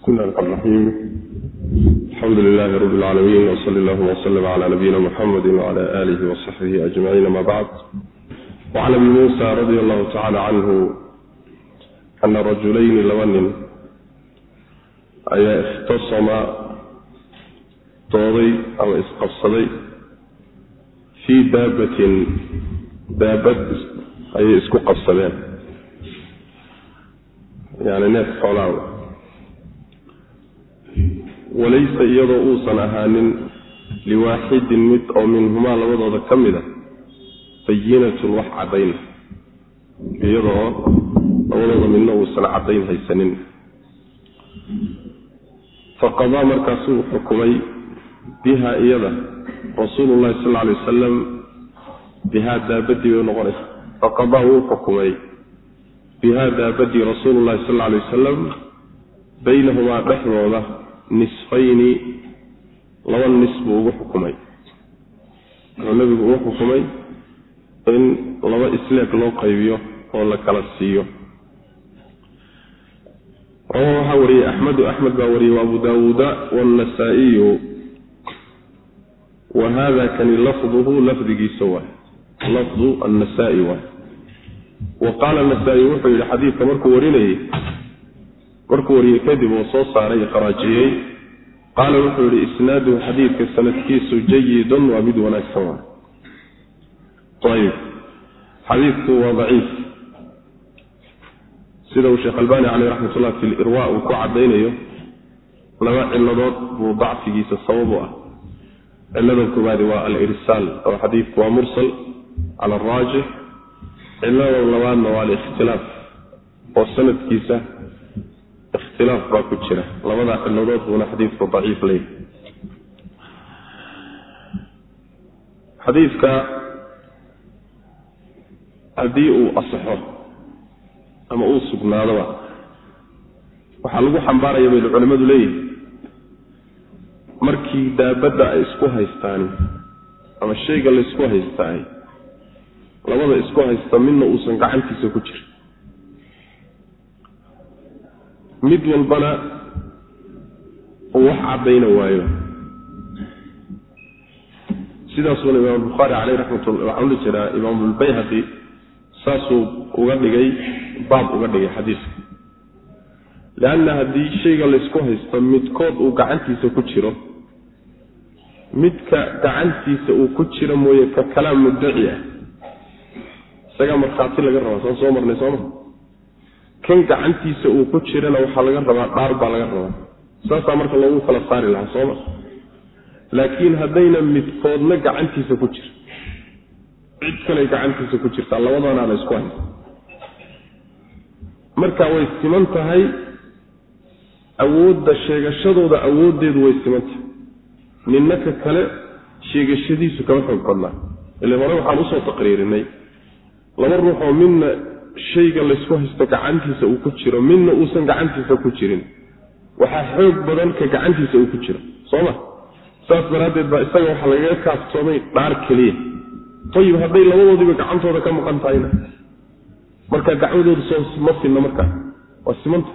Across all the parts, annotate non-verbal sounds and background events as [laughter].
بسم الله الرحمن الرحيم الحمد لله رب العالمين وصلى الله وسلم على نبينا محمد وعلى آله وصحبه أجمعين ما بعد وعن ابي موسى رضي الله تعالى عنه أن رجلين لبن ayaa ikhtasama dooday ama isqabsaday fii daabatin daabad ayay isku qabsadeen yani neef xoolaa walaysa iyadoo uusan ahaanin liwaaxidin mid oo minhumaa labadooda ka mid a bayinatun wax caddayn iyadoo labadooda midna uusan caddayn haysanin. Faqadaa markaasuu xukumay biha iyada rasuulu llahi sal alay wasalam bihaa daabadii bay noqonaysa faqadaa wuu xukumay bihaa daabadii rasuulu llahi sal alay wasalam baynahumaa dhexdooda nisfayni laba nis buu ugu xukumay. Wuxuu nabigu ugu xukumay in laba isleeg loo qaybiyo oo la kala siiyo. Rawahu waxaa wariyey axmedu axmed baa wariyey wa abu daawuuda wاnasaa'iyu wa hada kani lafduhu lafdigiisa waay lafdu annasaa'i waay wa qaala nasaa-i wuxuu yidhi xadiidka markuu warinayey markuu wariyey kadib uu soo saaray kharaajiyey qaala wuxuu yidhi isnaaduhu xadiidka sanadkiisu jayidun waa mid wanaagsan waay. Ayib xadiidku waa daciif. Sida uu sheekh albani caleyh raxmatullah fi lirwa uu ku caddaynayo laba ciladood buu dacfigiisa sabab u ah. Cilada koobaadi waa alirsaal oo xadiidku waa mursal cala araajix cilada labaadna waa alikhtilaaf oo sanadkiisa ikhtilaaf baa ku jira. Labadaa ciladood buuna xadiidku daciif leeyahy xadiidka haddii uu asaxo ama uu sugnaadoba waxaa lagu xambaaraya bay culimmadu leeyihiin markii daabadda ay isku haystaani ama shayga laysku haystaay labada isku haysta midna uusan gacantiisa ku jirin mid walbana uu wax caddayna waayo. Sidaasuuna imaam bukhaari caleyh raxmatullah waxaan uli jiraa imaamulbayhaqi saasuu uga dhigay baab uga dhigay xadiiska. Leanna haddii shayga laysku haysto midkood uu gacantiisa ku jiro midka gacantiisa uu ku jiro mooye ka kalaam muddaci ah. Isagaa markhaati laga rabaa saan soo marnay sooma kan gacantiisa uu ku jirana waxaa laga rabaa dhaar baa laga rabaa. Saasaa marka loogu kala saari lahaa sooma laakiin haddayna midkoodna gacantiisa ku jiro cid kale gacantiisa ku jirtaa labadana la ysku haysta marka way siman tahay awoodda sheegashadooda awooddeedu way siman tahay. Ninna ka kale sheegashadiisu kama xoog badnaa ile hore waxaan u soo taqriirinay laba ruux oo midna shayga laysku haysto gacantiisa uu ku jiro midna uusan gacantiisa ku jirin. Waxaa xoog badan ka gacantiisa uu ku jiro soo ma? Saas daraaddeed baa isaga waxaa lagaga kaaftoomay dhaar keliya. Ayib hadday labadoodiiba gacantooda ka maqan tahayna marka dacwadoodu soo ma sinna markaa waa simanta.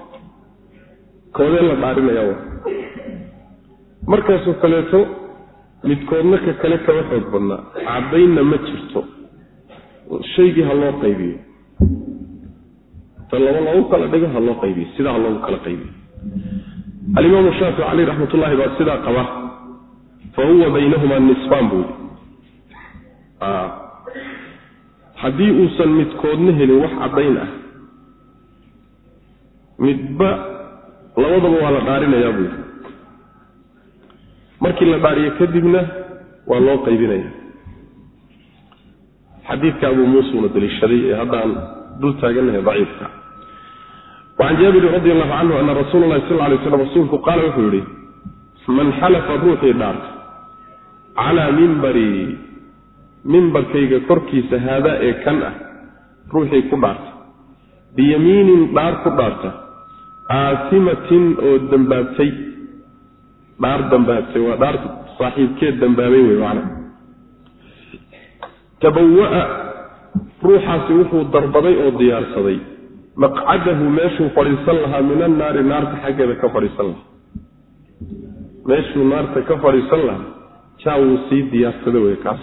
Koodee la dhaarinaya markaasoo kaleeto midkoodna ka kale kama xoog badnaa. Caddaynna ma jirto. Shaygii ha loo qaybiyo ta laba loogu kala dhigo ha loo qaybiyo. Sidaa ha loogu kala qaybiyo. Alimaamu shaafici caleyh raxmatullahi baa sidaa qaba. Fa huwa baynahumaa nisfaan buu haddii uusan midkoodna helin wax caddayn ah midba labadaba waa la dhaarinayaa buu markii la dhaariyo kadibna waa loo qaybinaya xadiidka abuu muusuuna daliishaday ee haddaan dul taagannahay daciifka. Wacan jaabirin radi allahu canhu ana rasuula llahi sal lay slam rasuulku qaala wuxuu yihi man xalafa ruuxii dhaarta calaa mimbari mimbarkayga korkiisa haadaa ee kan ah ruuxii ku dhaarta biyamiinin dhaar ku dhaarta aasimatin oo dambaabtay. Dhaar dambaabtay waa dhaar saaxiibkeed dambaabay wey tabawa'a ruuxaasi wuxuu darbaday oo diyaarsaday. Maqcadahu meeshuu fadhiisan lahaa min annaari naarta xaggeeda ka fadhiisan lahaa. Meeshuu naarta ka fadhiisan lahaa jaa wuu sii diyaarsada wey kaas.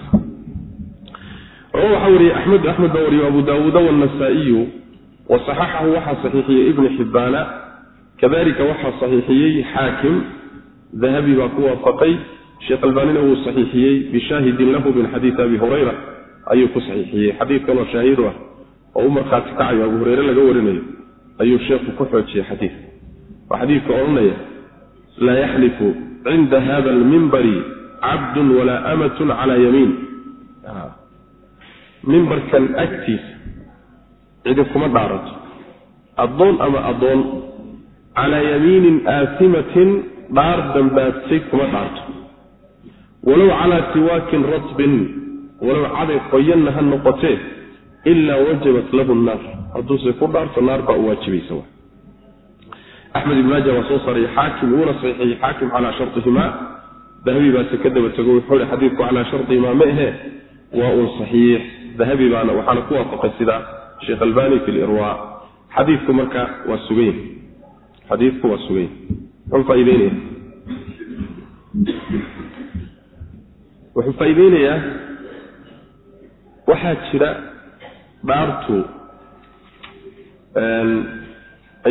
Waxaa wariyey axmed axmed baa wariyo abu daawuuda wanasaa-iyu wa saxaxahu waxaa saxiixiyey ibnu xibbaana kadalika waxaa saxiixiyey xaakim. Dahabi baa ku waafaqay. Sheekh albaanina wuu saxiixiyey. Bishaahidin lahu min xadiidi abi hurayra ayuu ku saxiixiyey. Xadiidkanoo shaahidu ah oo u markhaati kacayo abu hureyre laga warinayo ayuu sheekhu ku xoojiyey xadiidka waa xadiidka odhanaya laa yaxlifu cinda hada almimbari cabdun walaa amatun calaa yamiin. Mimbarkan agtiisa cidi kuma dhaarato. Addoon ama addoon calaa yamiinin aasimatin dhaar dambaadsay kuma dhaarto. Walow calaa siwaakin ratbin walow caday qoyanna ha noqotee ilaa wajabat lahu naar. Hadduuse ku dhaarto naar baa u waajibaysa axmed ibn maaja waa soo saaray xaakim wuuna saxiixiyey xaakim calaa shartihimaa dahabi baase ka daba tego wuxuu hi xadiidku calaa shartihimaa ma ahee waa uun saxiix dahabi baana waxaana ku waafaqay sida sheekh albani fi lirwa xadiidku marka waa sugan xadiidku waa sugan wuxuu faa'iideynayaa waxaa jira dhaartu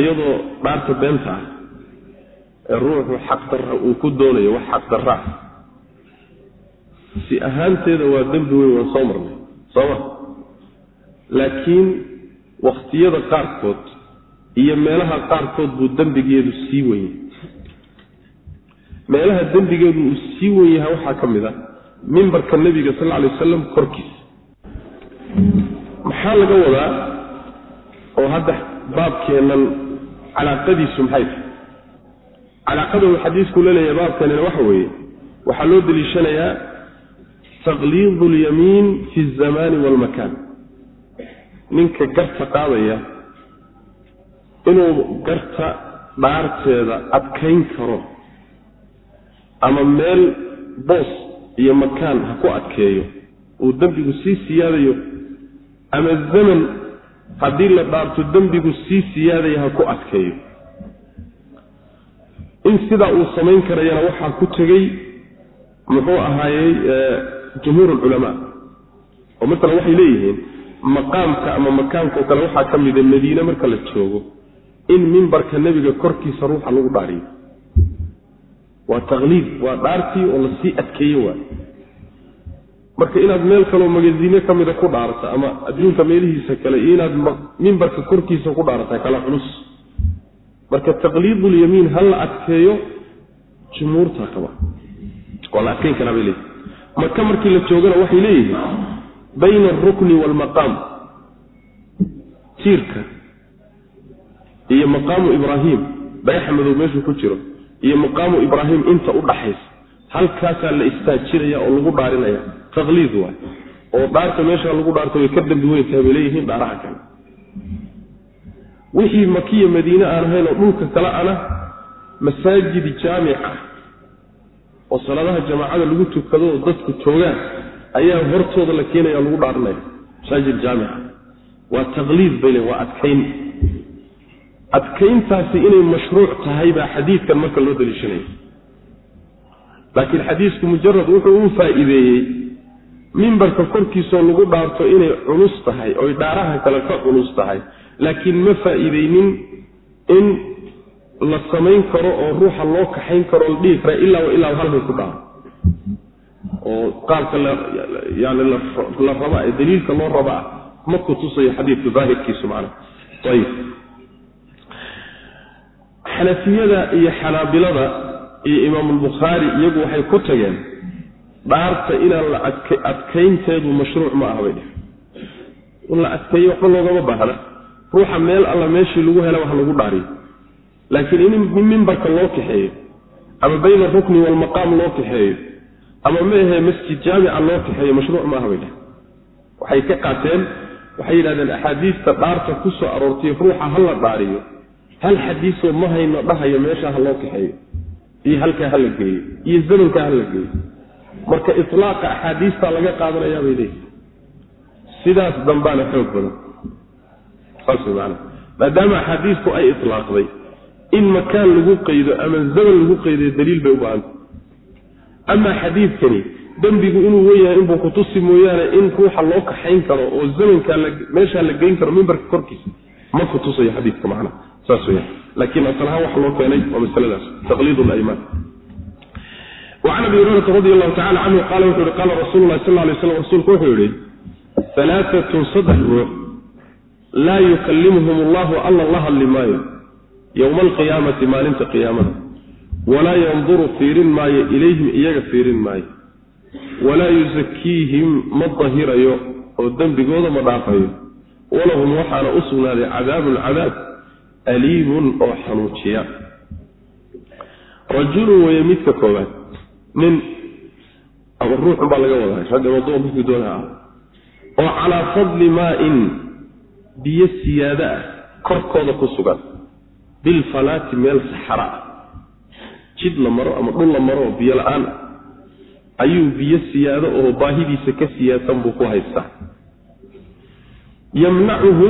iyadoo dhaarta beenta ah ee ruuxu xaq darra uu ku doonayo wax xaq darra ah. Si ahaanteeda waa dembi weyn waan soo marnay sooma laakiin wakhtiyada qaarkood iyo meelaha qaarkood buu dembigeedu sii yahay meelaha dembigeedu uu sii wen yahay waxaa ka mid a mimbarka nebiga sal lla alay wasalam korkiisa maxaa laga wadaa oo hadda baabkeennan calaaqadiisu maxay tahay? Calaaqada uu xadiisku la leeyahay baabkeenana waxa weeye waxaa loo deliishanayaa taqliidu alyamiin fi alzamaani waalmakaan ninka garta qaadaya inuu garta dhaarteeda adkayn karo ama meel boos iyo makaan ha ku adkeeyo uu dembigu sii siyaadayo ama zaman haddii la dhaarto dembigu sii siyaadaya ha ku adkeeyo. In sidaa uu samayn karayana waxaa ku tegey muxuu ahaayey jumhuur alculamaa oo masalan waxay leeyihiin maqaamka ama makaanka kale waxaa ka mida madiine marka la joogo in mimbarka nebiga korkiisa ruuxa lagu dhaariyo. Waa taqliid waa dhaartii oo la sii adkeeye waay marka inaad meel kaleo magasiine ka mida ku dhaarata ama adduunka meelihiisa kale iyo inaad mimbarka korkiisa ku dhaarata kala culus. Marka taqliidulyamiin ha la adkeeyo jumhuurta qaba. Waa la adkeyn karaa bay leeyihiin maka markii la joogana waxay leeyihiin bayna alrukni waalmaqaam tiirka iyo maqaamu ibraahim dhagaxa madow meeshuu ku jiro iyo maqaamu ibraahim inta u dhaxaysa halkaasaa la istaajinaya oo lagu dhaarinaya taqliid waay. Oo dhaarta meesha lagu dhaarto way ka dambi weyntahay bay leeyihiin dhaaraha kale. Wixii makiya madiine aan ahayn oo dhulka kale ana masaajid jaamic ah oo salaadaha jamaacada lagu tukado oo dadku joogaan ayaa hortooda la keenaya lagu dhaarinaya masaajid jaamica waa taqliid bay leeyihiin waa adkayn. Adkayntaasi inay mashruuc tahay baa xadiidkan marka loo daliishanaya laakiin xadiisku mujarad wuxuu u faa'iideeyey mimbarka korkiisoo lagu dhaarto inay culus tahay oy dhaaraha kale ka culus tahay laakiin ma faa'iideynin in la samayn karo oo ruuxa loo kaxayn karo la dhihi kara ilaa wa ilaa halbay ku dhaaro oo qaabka yani la raba ee daliilka loo raba ah ma ku tusayo xadiidka daahirkiisu macana ayib. Xanafiyada iyo xanaabilada iyo imaamulbukhaari iyagu waxay ku tageen dhaarta inaan la adkaynteedu mashruuc ma aha bay dheh in la adkeeyo waxba loogama baahna. Ruuxa meel alla meeshii lagu hela wax lagu dhaariyo. Laakiin in mimbarka loo kaxeeyo ama bayna arukni waalmaqaam loo kaxeeyo ama maahe masjid jaamica loo kaxeeyo mashruuc ma aha bay dheh waxay ka qaateen waxay yidhahdeen axaadiista dhaarta ku soo aroortay ruuxa ha la dhaariyo. Hal xadiisoo ma hayno dhahayo meesha ha loo kaxeeyo. Iyo halkaa ha la geeyo. Iyo zamankaa ha la geeyo marka itlaaqa axaadiistaa laga qaadanayaa bay leeyihi sidaas dambaana xoog badan. Saas way maana maadaama axaadiistu ay itlaaqday in makaan lagu qaydo ama zaman lagu qayday daliil bay u baahanta amaa xadiidkani dembigu inuu weyahay inbuu kutusi mooyaane in ruuxa loo kaxayn karo oo zamankaa meeshaa la geyn karo mimbarka korkiisa ma kutusayo xadiidka macnaha. Saas weya laakiin asal ahaan waxa loo keenay waa masaladaas. Taqliid laymaan wacan abi hurayrata radi allahu tacala canhu qaala wuxuu yihi qaala rasuulu lahi sal lay slam rasuulku wuxuu yihi alaaatun saddex ruux laa yukallimuhum allahu alla la hadli maayo yowma alqiyaamati maalinta qiyaamada walaa yanduru fiirin maayo ilayhim iyaga fiirin maayo walaa yusakiihim ma dahirayo oo dembigooda ma dhaafayo walahum waxaana u sugnaaday cadaabun cadaab aliimun oo xanuujiya rajulun weeye midka koobaad nin ama ruuxun baa laga wadaa ragga maduuma midkii doona ah. oo calaa fadli maa-in biyo siyaado ah korkooda ku sugan. bilfalaati meel saxara ah. jid la maro ama dhul la maro oo biyo la'aan ah. ayuu biyo siyaado oo baahidiisa ka siyaadsan buu ku haystaa. yamnacuhu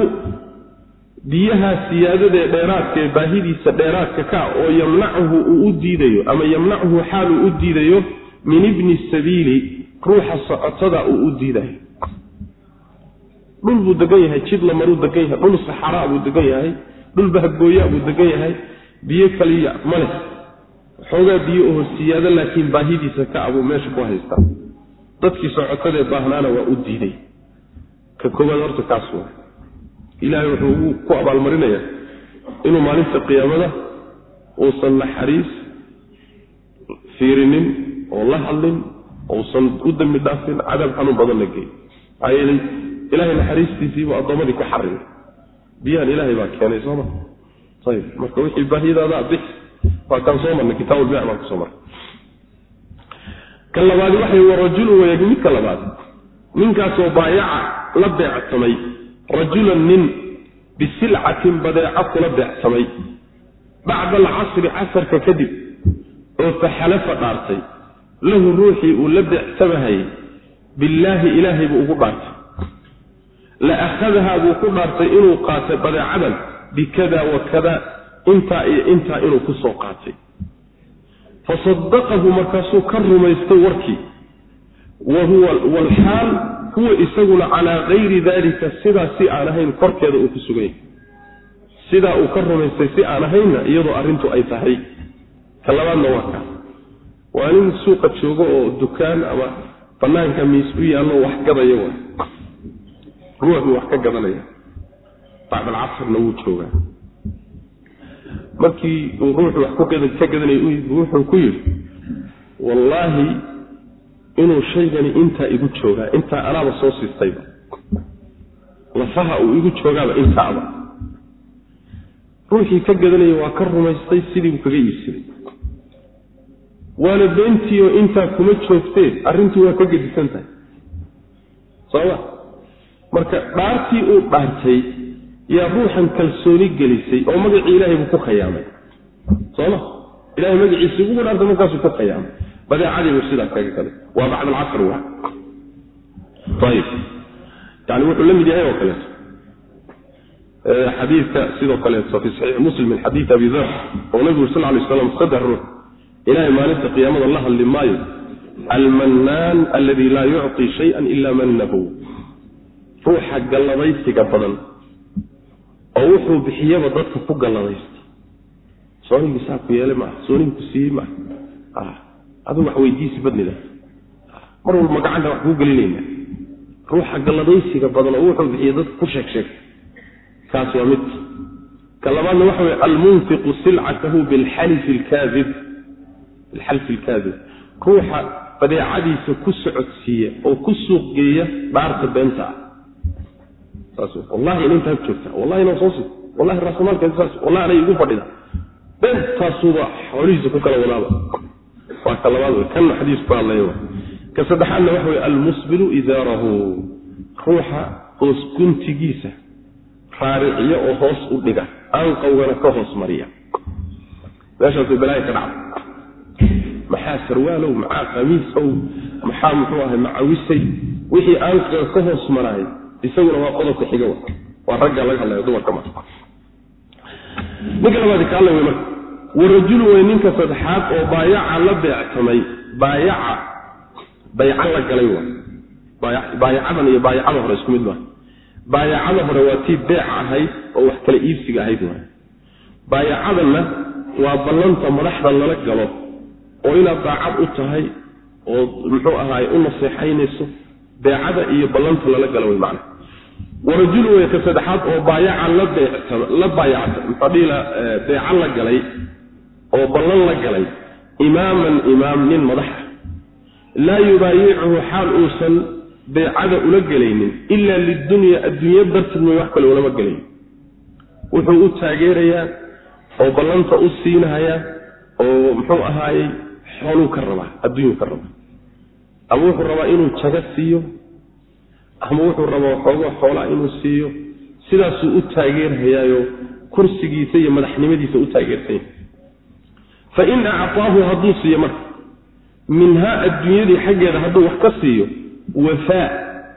biyahaa siyaadadee dheeraadkaee baahidiisa dheeraadka ka oo yamnacuhu uu u diidayo ama yamnacuhu xaaluu u diidayo min ibni sabiili ruuxa socotada uu u diidayo. Dhul buu degan yahay jid la maruu degan yahay dhul saxaraa buu degan yahay dhul bahgooya buu degan yahay biyo kaliya ma leh. Xoogaa biyo oho siyaado laakiin baahidiisa ka abuu meesha ku haystaa. Dadkii socotadee baahnaana waa u diiday. Ka koowaad horta kaas wa ilaahay wuxuu ku abaalmarinayaa inuu maalinta qiyaamada uusan naxariis fiirinin oo la hadlin uusan u dambi dhaafin cadaab xanuun badan la geey maxaa yeelay ilahay naxariistiisiibuu addoommadii ka xarimay biyahan ilaahay baa keenay sooma ayib marka wixii baahiyadaada bix waa kaan soo marnay kitaabulbic baan ku soo marnay. Ka labaadi waxay warajulu waya midka labaad ninkaasoo baayaca la beecsamay rajulan nin bisilcatin badeeco kula beecsamay bacda alcasri casarka kadib oo faxalafa dhaartay lahu ruuxii uu la beecsamahayay billaahi ilaahay buu ugu dhaartay la akhadahaa buu ku dhaartay inuu qaatay badeecadan bikada wa kada intaa iyo intaa inuu ku soo qaatay fa sadaqahu markaasuu ka rumaystay warkii wa huwa isaguna calaa kayri dalika sidaa si aan ahayn korkeeda uu ku sugan yahay sidaa uu ka rumaystay si aan ahaynna iyadoo arrintu ay tahay ka labaadna waa kaa waa nin suuqa joogo oo dukaan ama banaanka miis u yaallo wax gadaya wa ruuxuu wax ka gadanaya bacdalcasrna wuu joogaa markii uu ruuxu wax ka gadanaya wuxuu ku yidhi wallaahi inuu shaygani intaa igu joogaa intaa anaaba soo siistayba. Lafaha uu igu joogaaba intaaba ruuxii ka gadanaya waa ka rumaystay sidiibuu kaga iibsaday. Waana beentiioo intaa kuma joogtee arrintii waa ka gedisan tahay. Sooma marka dhaartii uu dhaartay yaa ruuxan kalsooni gelisay oo magacii ilaahay buu ku khayaamay. Sooma ilahay magaciisii ugu dhaartay markaasuu ku khayaamay badeecadii buu sidaa kaga galay. Waa bacd alcasr ayib yani wuxuu la mid yahay oo kaleeto. Xadiidka sidoo kaleeto fi saxiixi muslim min xadiidi abi dar oo nabigu sal lay slam saddex ruux ilahay maalinta qiyaamada la hadli maayo. Almannaan aladi laa yucطi shaya ila mannahu. Ruuxa galladaysiga badan oo wuxuu bixiyaba dadka ku galladaysta soonigii saa ku yeelay maaha soonigii ku siiyey maaha adigu wax weydiisi badnida mar walba gacanta wax kuu gelinayna. Ruuxa galladaysiga badan oo wuxuu bixiya dadka ku sheeg sheeg kaas waa mid. Ka labaadna waxa weye almunfiqu silcatahu bilxalifi alkaadib. Bilxalfi alkaadib. Ruuxa badeecadiisa ku socodsiiya oo ku suuq geeya dhaarta beenta ah. Saas wallahi ina intaad joogta. Wallahi inaan soo si wallahi raasumaalkeeda saas wallahi anay igu fadhida. Beentaasuuba xoolihiisa ku kala wadaaba waa ka labaad wey. Kanna xadiis ku hadlaya ka saddexaadna waxa weye almusbilu idaarahu. Ruuxa hoos guntigiisa oo hoos u dhiga. Aanqawgana ka hoos mariya. Meeshaasay balaaya ka dhacda maxaa sarwaalow maxaa khamiisow maxaa muxuu ahay macawisay? Wixii aanqaga ka hoos maraay isaguna waa qodobka xiga wa waa ragga laga hadlaya dumarka ma ninka labaadi kaale wey marka warajulu wey ninka saddexaad oo baayaca la beectamay baayaca. Bayca la galay wa baayacadan iyo baayacada hore isku mid maa baayacada hore waa tii beec ahayd oo wax kala iibsiga ahayd waay baayacadanna waa ballanta madaxda lala galo oo inaad daacad u tahay oo muxuu ahaay u naseexaynayso beecada iyo ballanta lala galo wey macna warajul wey ka saddexaad oo baayaca la beecta la baayacta muxuu dhihila beeca la galay oo ballan la galay imaaman imaam nin madaxa laa yubaayicuhu xaal uusan beecada ula gelaynin ilaa lidunya adduunyo darteed may wax kale ulama gelayn. Wuxuu u taageerayaa oo ballanta u siinahayaa oo muxuu ahaayey xooluu ka rabaa adduunyuu ka rabaa. Ama wuxuu rabaa inuu jaga siiyo ama wuxuu rabaa xoogo xoolaa inuu siiyo. Sidaasuu u taageerhayaayo kursigiisa iyo madaxnimadiisa u taageersanya fa in actaahu hadduu siiyo marka. Minhaa adduunyadii xaggeeda hadduu wax ka siiyo wafaa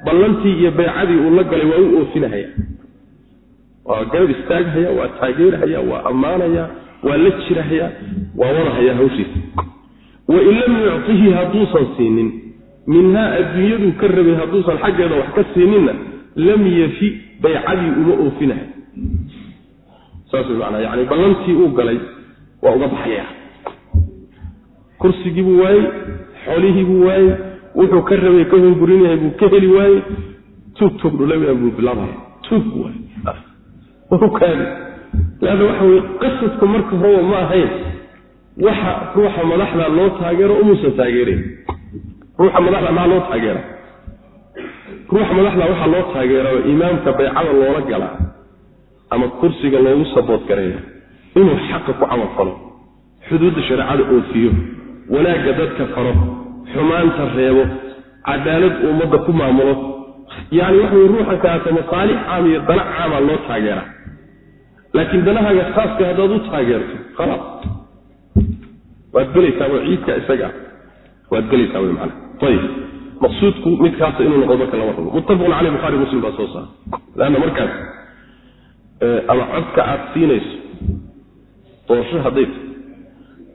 ballantii iyo beecadii uu la galay waa u oofinahaya waa garab istaaghaya waa taageerhaya waa ammaanaya waa la jirahaya waa wadahaya hawshiisa. Wain lam yuctihi hadduusan siinin minhaa adduunyaduu ka rabay hadduusan xaggeeda wax ka siininna lam yafi baycadii uma oofinahay. Saas way macnaa yacni ballantii uu galay waa uga baxaya kursigii buu waayey xoolihii buu waayey wuxuu ka rabay ka hungurinayahay buu ka heli waayey. Tuug tuugdhulaa buu bilaabaya tuug waay leanna waxa weye qasadku marka horeba ma ahayn. Waxa ruuxa madaxda loo taageero umuusan taageerayn ruuxa madaxda maxaa loo taageera? Ruuxa madaxda waxaa loo taageerao imaamka baycada loola galaa ama kursiga loogu sabood gareeya inuu xaqa ku camal falo. Xuduudda shareecada oofiyo wanaagga dadka faro xumaanta reebo cadaalad ummadda ku maamulo. Yacni waxa weye ruuxa kaata masaalix caam iyo dana caamaa loo taageeraa. Laakiin danahaaga khaaska haddaad u taageerto khalaas waad gelaysaa waa ciidka isaga. Waad gelaysaa wy macana ayib maqsuudku midkaasa inuu noqdo marka lama rabo muttafaqun caleyh bukhari muslim baa soo saara leanna markaas ama codka aad siinayso doorasho hadday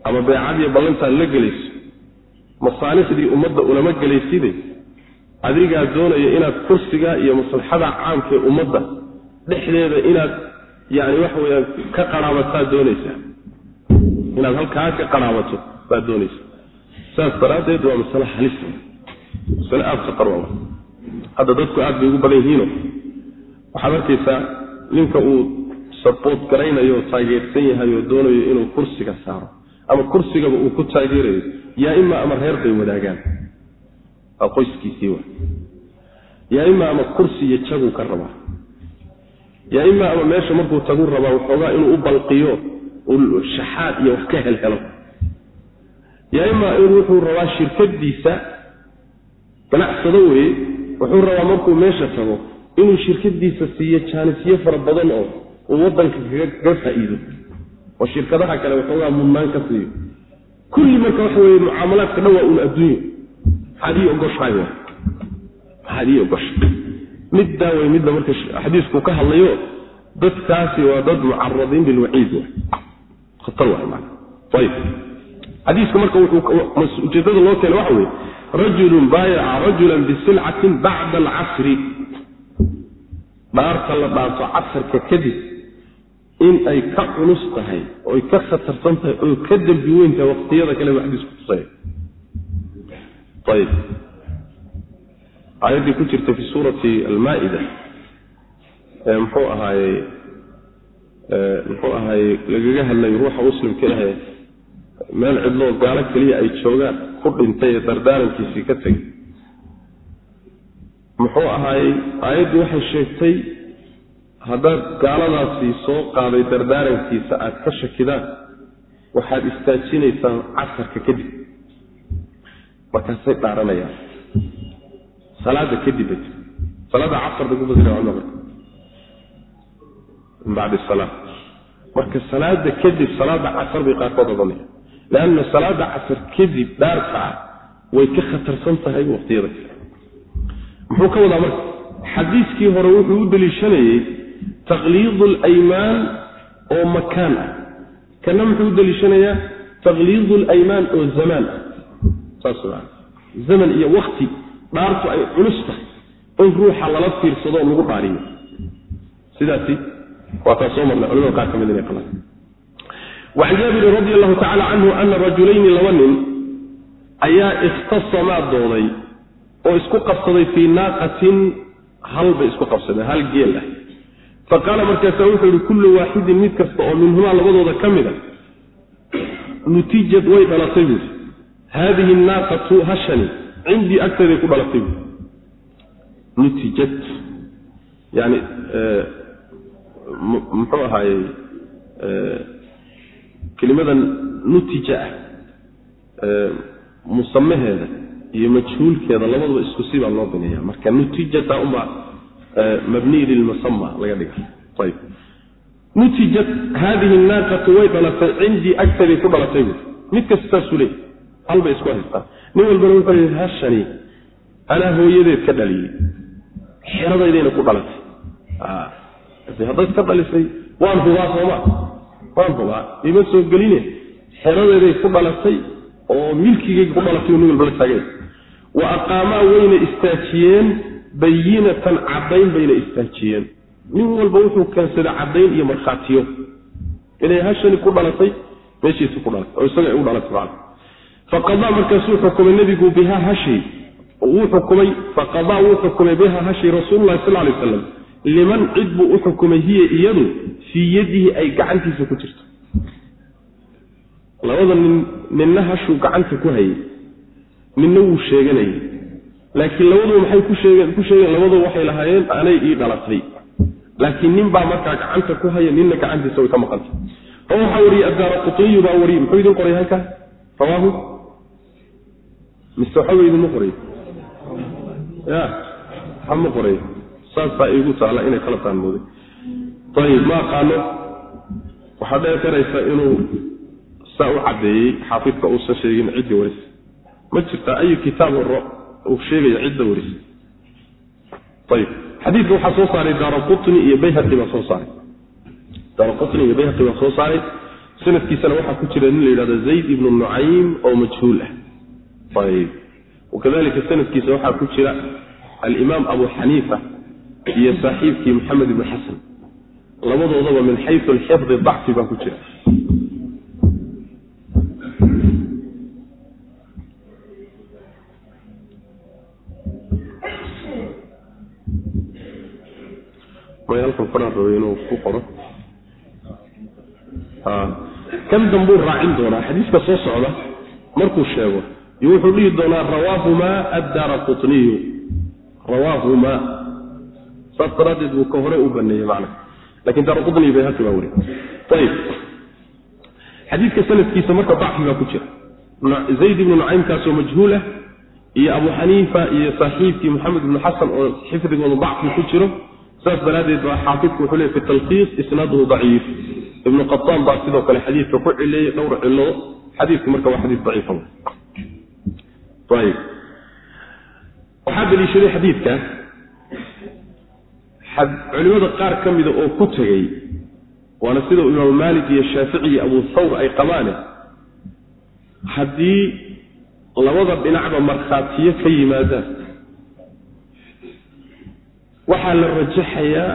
ama beecadiiyo ballantaad la gelayso masaalixdii ummadda ulama gelayside adigaa doonaya inaad kursiga iyo maslaxada caamka ee ummadda dhexdeeda inaad yani waxa weyaan ka qaraabataa doonaysaa. Inaad halkaa ka qaraabato baad doonaysaa. Saas daraaddeed waa masale halis. Masale aada khatar waa hadda dadku aad bay ugu badan yihiino waxaad arkaysaa ninka uu sabood garaynayo oo taageersan yahay oo doonayo inuu kursiga saaro ama kursigaba uu ku taageerayo yaa ima ama reer bay wadaagaan. Waa qoyskiisii yaa ima ama kursi iyo jaguu ka rabaa yaa ima ama meesha markuu tagu rabaa waxoogaa inuu u balqiyo shaxaad iyo wax ka helhelo yaa ima in wuxuu rabaa shirkadiisa ganacsado weye wuxuu rabaa markuu meesha tago inuu shirkadiisa siiyo jaanisyo fara badan oo uu wadanka kaga faa'iido oo shirkadaha kale waxoogaa mudnaan ka siiyo. Kulli marka waxa weye mucaamalaadka dhan waa un adduunyo maxaad ii ogoshahay maxaad ii ogoshay middaa way midda marka xadiisku ka hadlayo dadkaasi waa dad mucaradiin bilwaciid wa khatar waay maana ayib. Xadiiska marka wuxuu ujeedada loo keena waxa weye rajulun baayaca rajulan bisilcatin bacda alcasri. Dhaarta la dhaarto casarka kadib in ay ka culus tahay oy ka khatarsan tahay oo ka dembi weyn tahay waqtiyada kale ba xadiisku tusaya ayib aayaddii ku jirta fi suurati almaa-ida ee muxuu ahaayey muxuu ahaayey lagaga hadlay ruuxa muslimka ahe meel cidloo gaalo keliya ay joogaan ku dhintay ee dardaarankiisii ka tegay. Muxuu ahaayey aayaddu waxay sheegtay haddaad gaaladaasi soo qaaday dardaarankiisa aad ka shakidaan waxaad istaajinaysaan casarka kadib. Markaasay dhaaranayaan. Salaada kadib salaada casar bay ku fasira marka min bacdi salaa marka salaada kadib salaada casar bay qaarkood odhanaya leanna salaada casar kadib dhaarka ah way ka khatarsan tahay waqtiyada kale. Muxuu ka wadaa marka? Xadiiskii hore wuxuu u deliishanayey taqliidu alaymaan oo makaan ah. Kana muxuu u daliishanayaa? Taqliidu alaymaan oo zamaan ah. Saas zaman iyo wakti dhaartu ay culus tahay in ruuxa lala fiirsado oo lagu dhaariyo. Sidaasi waa taa soo marnay culimada qaar ka mid inay qabaan. Wacan jaabirin radi allahu tacala canhu ana rajulayni laba nin ayaa ikhtasamaa dooday oo isku qabsaday fii naaqatin hal bay isku qabsadeen hal geel ah fa qaala markaasaa wuxuu yihi kullu waaxidin mid kasta oo minhumaa labadooda ka mid a nutijad way dhalatay buuri haadihi naaqatu hashani cindii agteeday ku dhalatay buuri nutijad yani muxuu ahaayey kelimadan nutija ah musamaheeda iyo majhuulkeeda labaduba isku si baa loo bineeya marka nutijata unbaa mabniy lilmusama laga dhiga nutijat haadihi naaqatu way dhalatay cindii agtadii ku dhalatay mid kasta saasuu leey halbay isku haystaan nin walbana wuxuu leey hashani anaa hooyadeed ka dhaliyey xeradaydayna ku dhalatay. Haddaad ka dhalisay waan hubaa sooma. Waan hubaa ima soo geline. Xeradeeday ku dhalatay oo milkigayga ku dhalatay nin walba taagay. Wa aqaamaa wayna istaajiyeen bayinatan caddayn bayna istaajiyeen. Nin walba wuxuu keensaday caddayn iyo markhaatiyo. Inay hashani ku dhalatay meeshiisa ku dhalatay oo isaga ay u dhalatay macna faqadaa markaasuu xukumay nebigu bihaa hashi wuu xukumay faqadaa wuu xukumay bihaa hashi rasuululahi sal lay aslam liman cid buu u xukumay hiya iyadu fii yadihi ay gacantiisa ku jirto. Labada nin ninna hashuu gacanta ku hayay. Ninna wuu sheeganayay laakiin labaduba maxay ku sheegeen ku sheegeen labaduba waxay lahaayeen anay ii dhalatay. Laakiin nin baa markaa gacanta ku haya ninna gacantiisa way ka maqantay. Oo waxaa wariyey addaara baa wariyey muxuu idin qoray halkaa? Rawaahu. Mise waxaba idinma qoray? Ya waxama qoray. Saasaa iigu taala inay kala taan mooday. Ayib ma aqaano. Waxaa dheci karaysa inuu saa u caddeeyey xaafidka uusan sheegin ciddii warisa ma jirtaa ayu kitaab uu sheegaya cidda warisa ayib xadiidka waxaa soo saaray daara qutni iyo bayhaqi baa soo saaray. Daara qutni iyo bayhaqi baa soo saaray. Sanadkiisana waxaa ku jira nin la yidhahdo zayd ibnu nucaym oo majhuul ah. Ayib wakadalika sanadkiisa waxaa ku jira alimaam abu xaniifa iyo saaxiibkii maxamed ibnu xasan. Labadoodaba min xayu alxifdi dacfi baa ku jira halkan faraan rabay inuu ku qoro kan dambuu raacin doonaa xadiiska soo socda markuu sheego iyo wuxuu dhihi doonaa rawaahumaa addaara qutniyu rawaahumaa saas daraaddeed buu ka hore u baneeyey macna. Lakin daara qutniy bay hasi baa weri ayib xadiidka sanadkiisa marka dacfi baa ku jira. Zayd ibnu nucaymkaasoo majhuul ah iyo abu xaniifa iyo saaxiibkii maxamed ibnu xasan oo xifdigooda dacfi ku jiro saas daraaddeed baa xaafidku wuxuu leey fi talkiis isnaaduhu daciif. Ibnu qataan baa sidoo kale xadiidka ku cileeyey dhowr cilo xadiidku marka waa xadiis daciifa ayib waxaa daliishaday xadiidka. Culimada qaar ka mida oo ku tegey waana sida imaamu maalik iyo shaafici iyo abu thawr ay qabaane haddii labada dhinacba markhaatiyo ka yimaadaan waxaa la rajaxayaa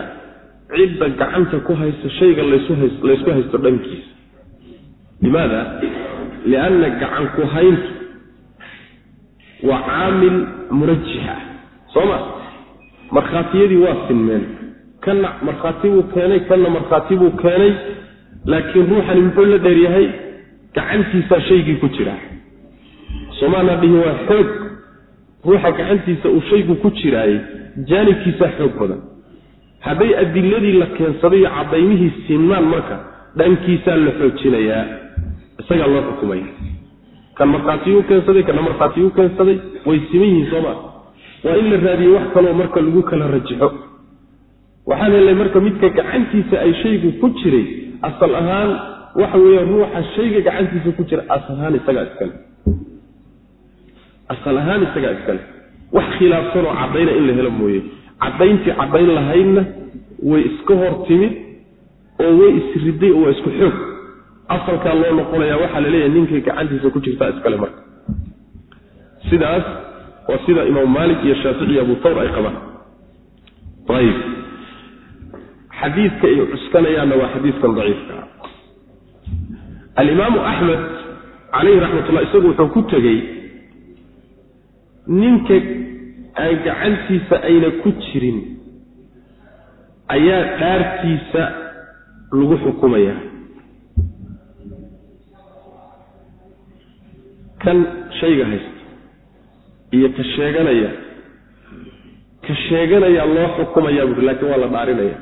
cidda gacanta ku haysta shayga laysku haysto dhankiisa. Limaada? Lianna gacan ku hayntu waa caamil murajix ah soo ma? Markhaatiyadii waa sinmeen. Kanna markhaati buu keenay kanna markhaati buu keenay laakiin ruuxani muxuu la dheeryahay? Gacantiisaa shaygii ku jiraa soomaana dhihi waa xoog ruuxa gacantiisa uu shaygu ku jiraayey jaanibkiisaa xoog badan. Hadday adiladii la keensaday iyo cadaymihii sinmaan marka dhankiisaa la xoojinayaa. Isagaa loo xukumaya. Kan markhaatiyuu keensaday kana markhaatiyuu keensaday way siman yihiin sooma waa in la raadiye wax kaloo marka lagu kala rajaxo. Waxaan helay marka midka gacantiisa ay shaygu ku jiray asal ahaan waxa weeye ruuxa shayga gacantiisa ku jira asal ahaan isagaa iskale asal ahaan isagaa iskale wax khilaafsanoo caddayna in la helo mooye. Caddayntii caddayn lahaydna way iska hor timid oo way isriday oo waa isku xoog. Asalkaa loo noqonayaa waxaa la leeyahay ninkay gacantiisa ku jirtaa iskale marka. Sidaas waa sida imaam maalik iyo shaafici iyo abu tawr ay qabaan. Ayib. Xadiidka ay cuskanayaanna waa xadiidkan daciifka alimaamu axmed calayhi raxmatullah isagu wuxuu ku tegey ninka aan gacantiisa ayna ku jirin ayaa dhaartiisa lagu xukumayaa kan shayga haysta iyo ka sheeganaya ka sheeganayaa loo xukumayaa buuri laakiin waa la dhaarinaya.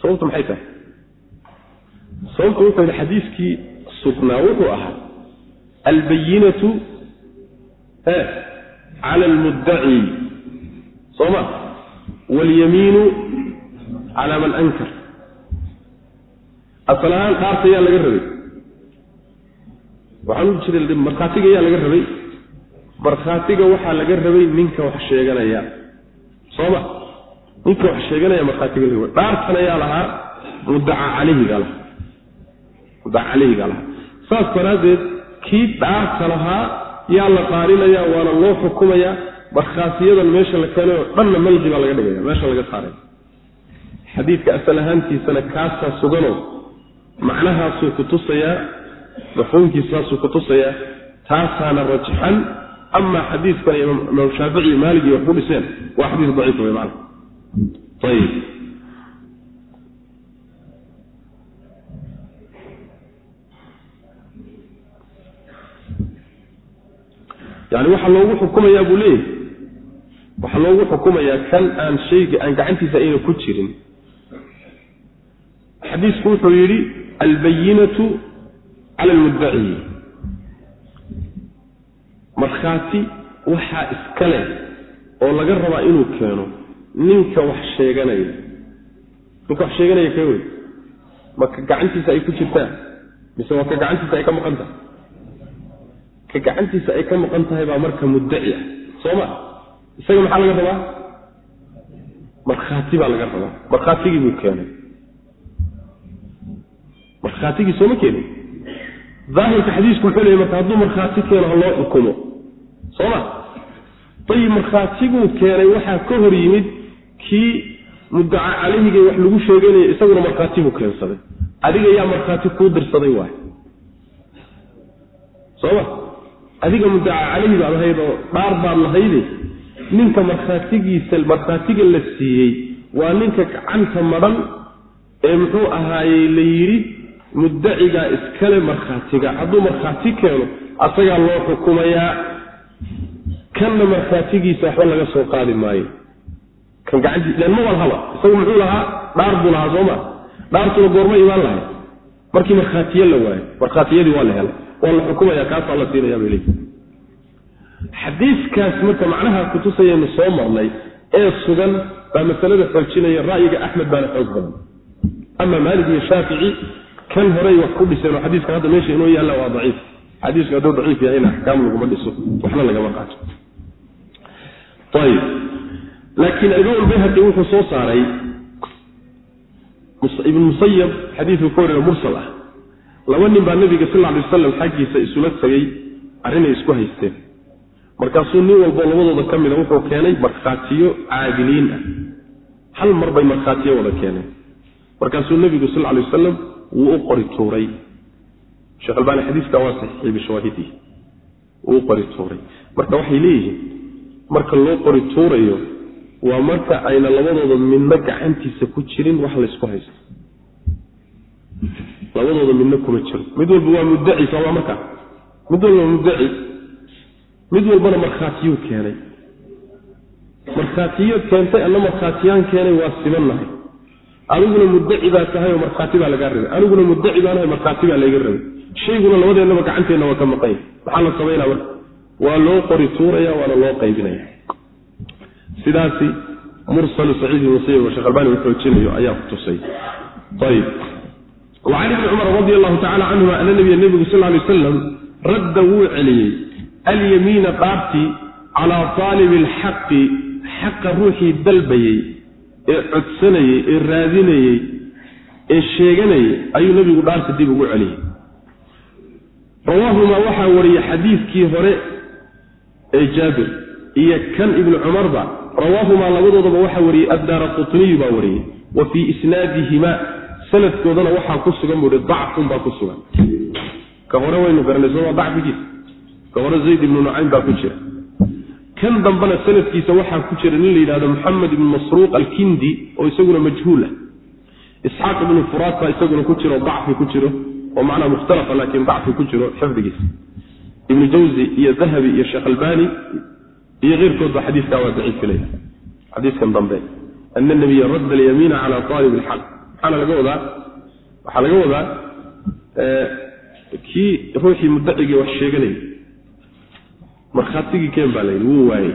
Sababtu maxay tahay? Sababtu wuxuu yihi xadiiskii sugnaa wuxuu ahaa albayinatu cala almuddaci soo ma walyamiinu cala man ankar. Asal ahaan dhaarta yaa laga rabay. Waxaan u jira markhaatiga yaa laga rabay. Markhaatiga waxaa laga rabay ninka wax sheeganaya. Sooma? Ninka wax sheeganaya markhaatiga laga rabay. Dhaartana yaa lahaa muddaca calayhiga lahaa muddaca calayhiga lahaa saas daraaddeed kii dhaarta lahaa yaa la dhaarinaya waana loo xukumayaa markhaatiyadan meesha la keenay oo dhanna malqi baa laga dhigaya meesha laga saaraya xadiidka asal ahaantiisana kaasaa suganoo macnahaasuu ku tusayaa mafhuumkiisaasuu ku tusayaa taasaana rajaxan amaa xadiidkan imaam shaafici maalig iyo wax ku dhiseen. Waa xadiis daciif wey macana ayib yani waxaa loogu xukumayaa buu leeyahy waxaa loogu xukumayaa kan aan shayga aan gacantiisa ayna ku jirin. Xadiisku wuxuu yidhi albayinatu cala almuddaci markhaati waxaa iska leh oo laga rabaa inuu keeno ninka wax sheeganaya. Ninka wax sheeganaya kee wey? Maka gacantiisa ay ku jirtaan? Mise waa ka gacantiisa ay ka maqan tahay ka gacantiisa ay ka maqan tahay baa marka muddaci ah. Soo ma? Isaga maxaa laga rabaa? Markhaati baa laga rabaa. Markhaatigii buu keenay. Markhaatigii sooma keenin daahirka xadiisku wuxuu leeyay marka hadduu markhaati keeno ha loo xukumo. Soo ma? Ayib markhaatiguu keenay waxaa ka hor yimid kii muddaca calayhiga wax lagu sheeganaya isaguna markhaati buu keensaday. Adiga yaa markhaati kuu dirsaday waay sooma adiga muddaca calayhi baad ahayd oo dhaar baad lahayde ninka markhaatigiisa markhaatiga la siiyey waa ninka gacanta madhan ee muxuu ahaayey la yidhi muddacigaa iskale markhaatiga hadduu markhaati keeno asagaa loo xukumayaa. Kanna markhaatigiisa waxba laga soo qaadi maayo. Kan gacantii ilan ma walhaba isagu muxuu lahaa dhaar buu lahaa sooma dhaartuna goorma imaan lahay. Markii markhaatiye la waayo markhaatiyadii waa la helay waa la xukumaya kaasaa la siinaya bay leeyihi xadiiskaas marka macnaha kutusayaynu soo marnay ee sugan baa masalada xoojinaya ra'yiga axmed baana xoog badan. Ama maalik iyo shaafici kan horey wax ku dhiseen oo xadiiskan hadda meesha inoo yaalla waa daciif. Xadiisku hadduu daciif yahayna axkaam laguma dhiso waxna lagama qaato. Ayib laakiin alimaam albayhaqi wuxuu soo saaray ibn musayab xadiidku ka warina mursal ah laba nin baa nabiga sal lla lay wasalam xaggiisa isula tegey arrinay isku haysteen. Markaasuu nin walbo labadooda ka mida wuxuu keenay markhaatiyo caadiliin ah. Hal mar bay markhaatiyo wada keeneen. Markaasuu nebigu sal lla lay wasalam wuu u qori tuuray. Sheekh albaani xadiiska waa saxiixiyey bishawaahidihi wuu u qori tuuray. Marka waxay leeyihiin marka loo qori tuurayo waa marka ayna labadooda midna gacantiisa ku jirin wax laysku haysto labadooda midna kuma jiro. Mid walba waa muddaci sooma markaa? Mid walba muddaci. Mid walbana markhaatiyuu keenay. Markhaatiyo keentay anna markhaatiyaan keenay waa simannahay adiguna muddaci baa tahay oo markhaati baa lagaa rabay. Aniguna muddaci baanahay markhaati baa layga rabay. Shayguna labadeennaba gacanteenna waa ka maqanya maxaa la samaynaa marka? Waa loo qori tuuraya waana loo qaybinaya sidaasi mursalu saciid ibn musayib oo sheekh albani uu xoojinayo ayaa ku tusay. Ayib wacan ibni cumar radi allahu tacala canhuma ana nabiya nebigu sal lay wasalam radda wuu celiyey. Alyamiina dhaartii calaa taalibi alxaqi xaqa ruuxii dalbayey ee codsanayey ee raadinayey ee sheeganayay ayuu nebigu dhaarta dib ugu celiyey. Rawaahumaa waxaa wariyey xadiidkii hore ee jaabir iyo kan ibnu cumarba. Rawaahumaa labadoodaba waxaa wariyey addaara qutniyu baa wariyey. Wa fii isnaadihima sanadkoodana waxaa ku sugan buu ihi dacfun baa ku sugan. Ka hore waynu garanay sooma dacfigiisa ka hore zayd ibnu nucaym baa ku jira. Kan dambena sanadkiisa waxaa ku jira nin la yidhahdo maxamed ibnu masruuq alkindi oo isaguna majhuul ah. Isxaaq ibnu furaat baa isaguna ku jiro dacfi ku jiro oo macnaa mukhtalafa laakiin dacfi ku jiro xifdigiisa ibnu jawzi iyo dahabi iyo sheekh albani iyo keyrkood ba xadiiskaa waa leeyahay xadiiskan dambe ana nabiya radda alyamiina cala aalib ilxaq maxaana laga wadaa waxaa laga wadaa kii ruuxii mudacigii wax sheeganayay markhaatigii keen baa layidhi wuu waayey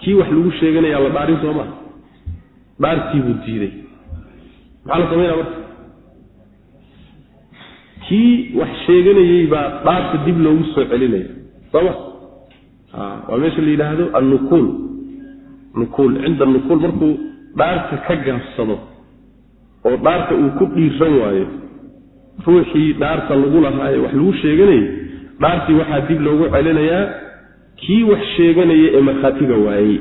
kii wax lagu sheeganayaa la dhaarin soo maa dhaartii buu diiday. Maxaa la samaynaa marka? Kii wax sheeganayey baa dhaarta dib loogu soo celinaya sooma waa meesha la yidhaahdo annukuul. Nukuul cinda nukuul. Markuu dhaarta ka gaabsado oo dhaarta uu ku dhiiran waayo. Ruuxii dhaarta lagu lahaaye wax lagu sheeganayay dhaartii waxaa dib loogu celinayaa kii wax sheeganaya ee markhaatiga waayey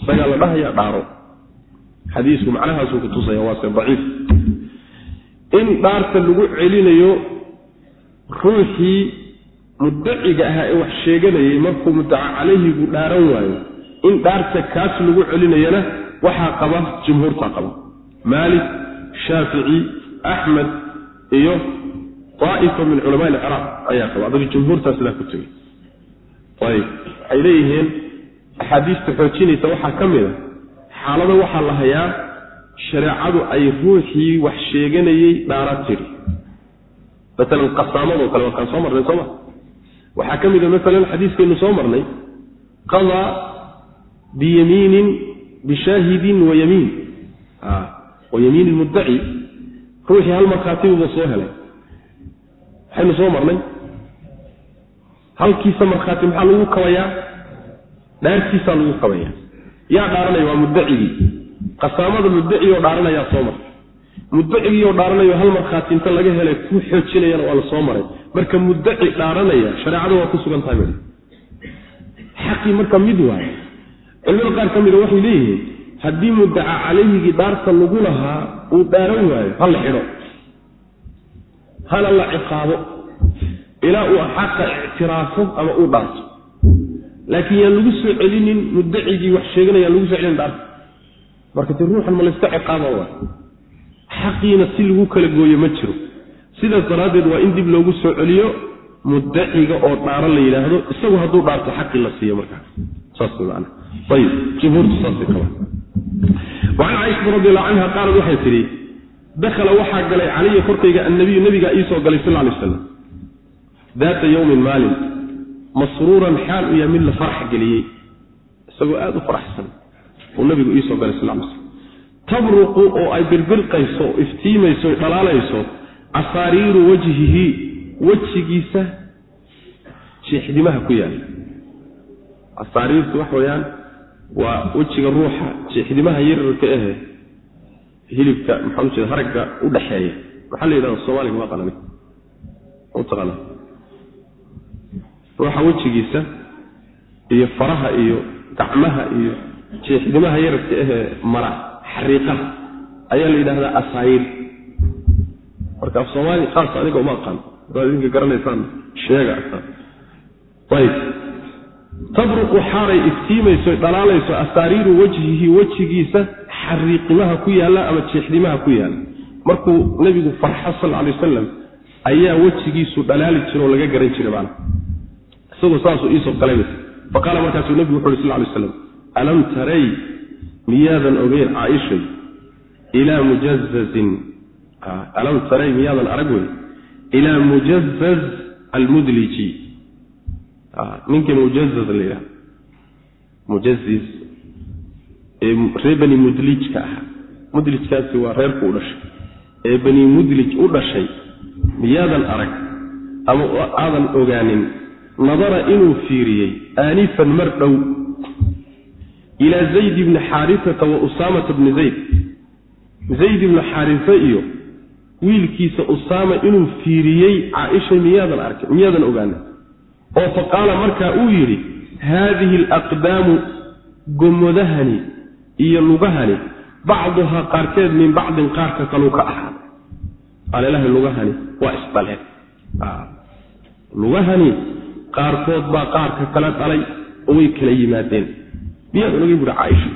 isagaa la dhahayaa dhaaro. Xadiisku macnahaasuu ku tusaya waase daciif. In dhaarta lagu celinayo ruuxii mudaciga ahaa ee wax sheeganayay markuu mudaca calayhigu dhaaran waayo in dhaarta kaas lagu celinayana waxaa qaba jumhuurtaa qaba. Maalik shaafici axmed iyo daa'ifa min culamaa ilciraaq ayaa qaba. Adaga jumhuurtaa sidaa ku tegay ayib waxay leeyihiin axaadiista xoojinaysa waxaa ka mid a xaalada waxaa la hayaa shareecadu ay ruuxii wax sheeganayey dhaara tidhi maalan qasaamadoo kale waa kaan soo marnay sooma waxaa ka mid a maalan xadiiskaynu soo marnay qadaa biyamiinin bishaahidin wa yamiin wa yamiin ilmuddaci ruuxii hal markhaatibuuba soo helay. Maxaynu soo marnay. Halkiisa markhaati maxaa lagu kabayaa? Dhaartiisaa lagu kabayaa. Yaa dhaaranaya waa muddacigii. Qasaamada muddaci oo dhaaranayaa soo maray muddacigii oo dhaaranayo hal markhaati inta laga helay ku xoojinayana waa la soo maray. Marka muddaci dhaaranaya shareecada waa ku sugan tahay xaqii marka mid waaye culimada qaar ka mida waxay leeyihiin haddii muddaca calayhigii dhaarta lagu lahaa uu dhaaran waayo ha la xidho. Hana la ciqaabo. Ilaa uu xaqa ictiraafo ama uu dhaarto. Laakiin yaan lagu soo celinin muddacigii wax sheeganaya yaan lagu soo celinin dhaarta. Marka dee ruuxan ma layska ciqaaba waay. Xaqiina si lagu kala gooyo ma jiro. Sidaas daraaddeed waa in dib loogu soo celiyo muddaciga oo dhaaro la yidhaahdo isagu hadduu dhaarto xaqii la siiyo markaas saas man ayib jumhuurtu saasay qabaan wacan caaishata radi allahu canha qaalad waxay tidhi dakhala waxaa galay calaya korkayga annabiyu nabigaa iisoo galay sal lay aslam daata yowmin maalin masruuran xaal u yahay mid la farax geliyey isagoo aada u faraxsan uu nabigu iisoo galay sal lay slam tabruqu oo ay birbirqayso o iftiimayso dhalaalayso casaariiru wajhihi wejigiisa jeexdimaha ku yaalla casaariirtu wax weeyaan waa wejiga ruuxa jeexdimaha yararka ahe hilibka maxaa ujeeda haragga u dhaxeeya. Maxaa la yidhahda soomaaliga ma qanani utaqaana ruuxa wejigiisa iyo faraha iyo gacmaha iyo jeexdimaha yararka ahee mara xariiqaha ayaa la yidhahdaa asaayiir marka af soomaali khaas aniga uma aqaan. Hadaad idinka garanaysaan sheega ayb tabruqu xaaray iftiimayso dhalaalayso asaariiru wajhihi wejigiisa xariiqimaha ku yaalla ama jeexdimaha ku yaalla. Markuu nebigu farxo sal alay wasalam ayaa wejigiisu dhalaali jira oo laga garan jiray baana. Isagoo saasuu iisoo galay faqaala markaasuu nebigu wuxu uhi sal lay slam alam taray miyaadan ogeyn caaishay ilaa mujazazin alam taray miyaadan arag wey ilaa mujazaz almudliji ninka mujazaz la yidhaha mujaziz ee reer bani mudlijka ahaa mudlijkaasi waa reerku u dhashay. Ee bani mudlij u dhashay miyaadan arag ama aadan ogaanin nadara inuu fiiriyey aanifan mar dhow. Ilaa zayd ibni xaarisata wa usaamata bni zayd. Zayd ibnu xaarisa iyo wiilkiisa usaama inuu fiiriyey caaisha miyaadan arkay miyaadan ogaana oo fa qaala markaa uu yidhi haadihi alaqdaamu gomodahani iyo lugahani bacduhaa qaarkeed min bacdin qaarka kaluu ka ahaaday aleelahay lugahani waa isdhaleen lugahani qaarkood baa qaarka kala dhalay oo way kala yimaadeen. Miyaadan ogay buhi caaisha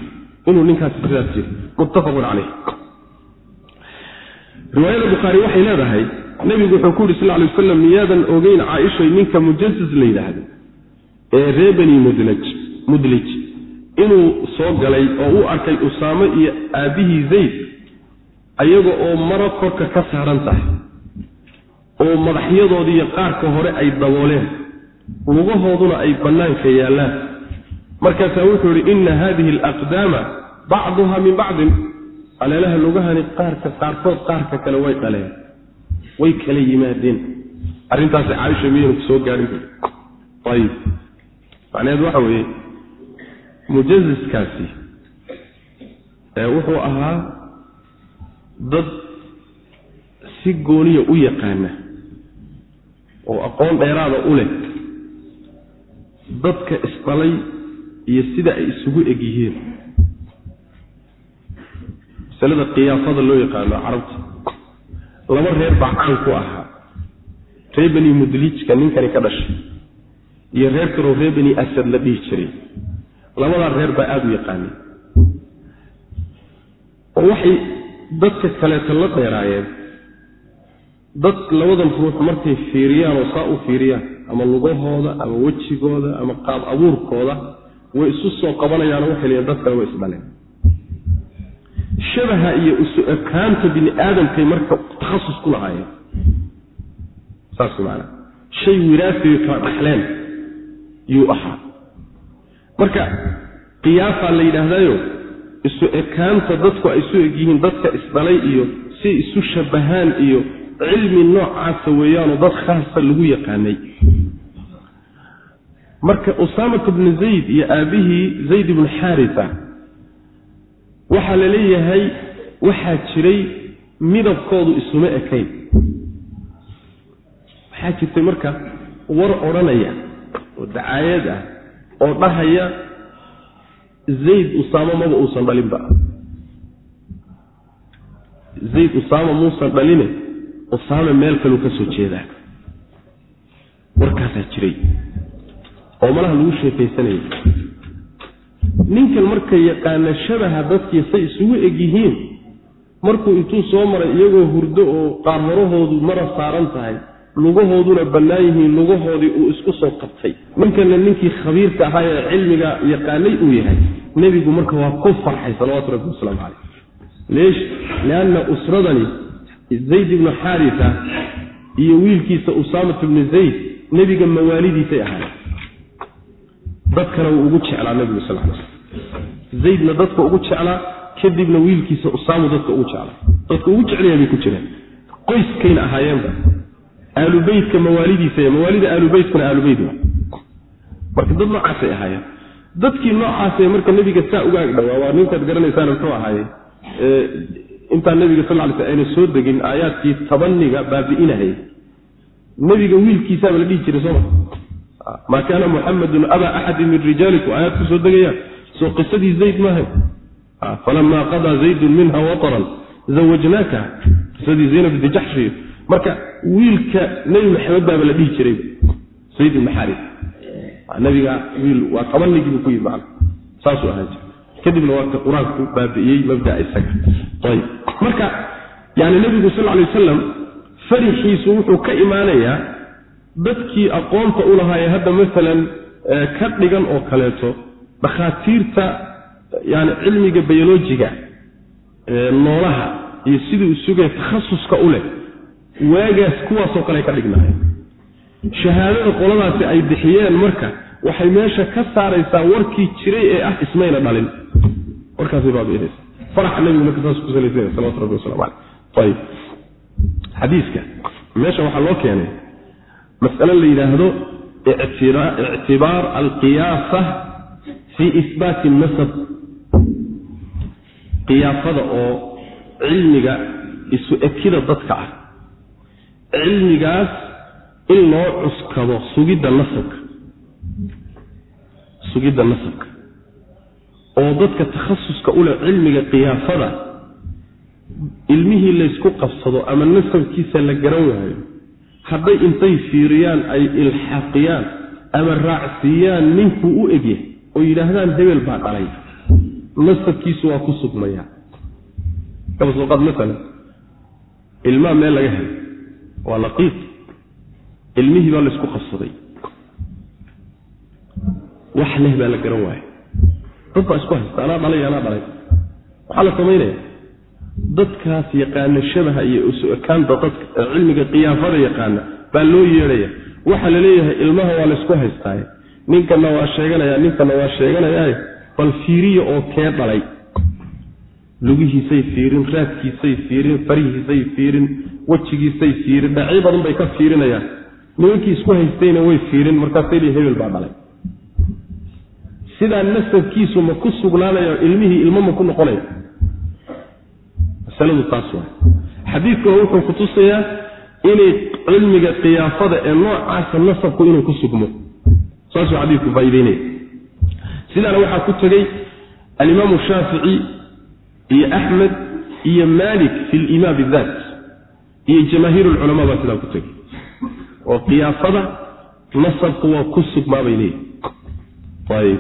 inuu ninkaasi sidaas jiri muttafaqun caleyh riwaayada bukhaari waxay leedahay nebigu wuxuu ku yidhi sal lay waslam miyaadan ogeyn caaishay ninka mujasis la yidhaahdo ee ree bani mudlaj mudlij inuu soo galay oo u arkay usaamo iyo aabbihii zayd ayaga oo maro korka ka saaran tahay oo madaxyadoodiiyo qaarka hore ay dabooleen lugahooduna ay bannaanka yaallaan. Markaasaa wuxuu yidhi inna haadihi alaqdaama bacduha min bacdin. Aleelaha lugahani qaarka qaarkood qaarka kale way dhaleen way kala yimaadeen. Arrintaasi caaisha miyaynu ku soo gaadhin ayib macnaheed waxa weeye mujaziskaasi wuxuu ahaa dad si gooniya u yaqaana oo aqoon dheeraada u leh dadka isdhalay iyo sida ay isugu eg yihiin masalada qiyaasada loo yaqaano carabta laba reer baa caan ku ahaa. Reer beni mudlijka ninkani ka dhashay iyo reer kaloo reer beni asad la dhihi jiray. Labadaa reer baa aada u yaqaanay oo waxay dadka kaleeto la dheeraayeen dad labadan ruux markay fiiriyaan oo saa u fiiriyaan ama lugahooda ama wejigooda ama qaab abuurkooda way isu soo qabanayaano waxay leeyiin dadkana way isdhaleen shabaha iyo isu ekaanta bini aadamkay marka takhasus ku lahaayeen. Saas maanaa shay wiraasiga kala dhaxleen. Yuu ahaa. Marka qiyaasaa la yidhaahdaayo isu ekaanta dadku ay isu egyihiin dadka isdhalay iyo si isu shabahaan iyo cilmi noocaasa weeyaanoo dad khaasa lagu yaqaanay. Marka usaamata bnu zayd iyo aabbihii zayd ibnu xaarisa waxaa la leeyahay waxaa jiray midabkoodu isuma ekayn. Waxaa jirtay marka war odhanaya oo dacaayad ah oo dhahaya zayd usaamo maba uusan dhalinba zayd usaama muusan dhaline usaame meel kaluu ka soo jeedaa warkaasaa jiray. Oo malaha lagu sheekaysanayay ninkan marka yaqaana shabaha dadkii say isugu eg yihiin markuu intuu soo maray iyagoo hurdo oo qaar horahoodu mara saaran tahay lugahooduna bannaan yihiin lugahoodii uu isku soo qabtay. Ninkana ninkii khabiirka ahaa ee cilmiga yaqaanay uu yahay nebigu marka waa ku farxay salawatu rabbi wasalaamu caleyh leesh lianna usradani zayd ibnu xaarisa iyo wiilkiisa usaamat ibnu zayd nebiga mawaalidiisay ahaayeen dadkana wuu ugu jeclaa nebigu sal slam zaydna dadka ugu jeclaa kadibna wiilkiisa usaamu dadka ugu jeclaa. Dadka ugu jeclaya bay ku jireen. Qoyskayna ahaayeenba aalubeytka mawaalidiisa mawaalida aalubeytkuna aalubeyt marka dad noocaasay ahaayeen. Dadkii noocaasee marka nebiga saa uga ag waa ninkaad garanaysaan muxuu ahaaye intaan nebiga sal lay sl ayna soo degin aayaadkii tabaniga baabi'inahay nebiga wiilkiisaaba la dhihi jiray sooma maa kaana muxamadun abaa axadi min rijaalikum aayaad ku degayaan. Soo qisadii zayd maahay falama qadaa zaydun minha wataran zawajnaaka qisadii zaynab bni jaxshi marka wiilka nebi maxamed baaba la dhihi jiray zayd ibn nabiga wiil waa qabanigii buu ku yimi macna. Saasuu ahaan jira kadibna waa ka qur'aanku baabi'iyey mabdaa isaga. Ayib. Marka yani nebigu sal lay wasalam farixiisu wuxuu ka imaanayaa dadkii aqoonta u lahaa ee hadda masalan ka dhigan oo kaleeto dhakhaatiirta yani cilmiga bayolojiga noolaha iyo siduu isugay takhasuska u leh waagaas kuwaasoo kale ka dhignahay shahaadada qoladaasi ay bixiyeen marka waxay meesha ka saaraysaa warkii jiray ee ah ismayna dhalin. Warkaasay baabiinaysa faraxa nabigu marka saas ku salawatu rabbi waslamu caleyh ayib xadiiska. Meesha waxaa loo keenay mas'ale la yidhaahdo ictibaar alqiyaasa fii isbaati nasab qiyaafada oo cilmiga isu ekida dadka ah. Cilmigaas in loo cuskado sugidda nasabka. Sugidda nasabka. Oo dadka takhasuska u leh cilmiga qiyaafada ilmihii laysku qabsado ama nasabkiisa la garan waayo hadday intay fiiriyaan ay ilxaaqiyaan ama raacsiiyaan ninkuu u egyahay oo yidhaahdaan hebel baa dhalay. Nasabkiisu waa ku sugmayaa kabasuqaad maalan ilmaa meel laga helay. Waa laqiiq. Ilmihii baa laysku qabsaday. Wax leh baa la garan waaya dad baa isku haysta. Anaa dhalay anaa dhalay. Waxaa la samaynaya dadkaas yaqaana shabaha iyo isu ekaanta dadka cilmiga qiyaafada yaqaana baa loo yeedhaya waxaa la leeyahay ilmaha waa laysku haystaaye ninkana waa sheeganaya ninkana waa sheeganayaaye bal fiiriya oo kee dhalay. Lugihiisay fiirin raadkiisay fiirin farihiisay fiirin wejigiisay fiirin dhacyo badan bay ka fiirinayaan. Nimankii isku haystayna way fiirin markaasay li hebel baa dhalay. Sidaa nasabkiisu ma ku sugnaanayo ilmihii ilmo ma ku noqonaya masaladu taas waa xadiidkuna wuxuu kutusayaa inay cilmiga qiyaafada ee noocaasa nasabku inuu ku sugmo. Saasuu xadiidku faa'ideynaya sidaana waxaa ku tegey alimaamu shaafici iyo axmed iyo malik fi limaan bidaat iyo jamaahiir lculamaa baa sidaa ku tegey oo qiyaafada nasabku waa ku sugmaa bay leeyihi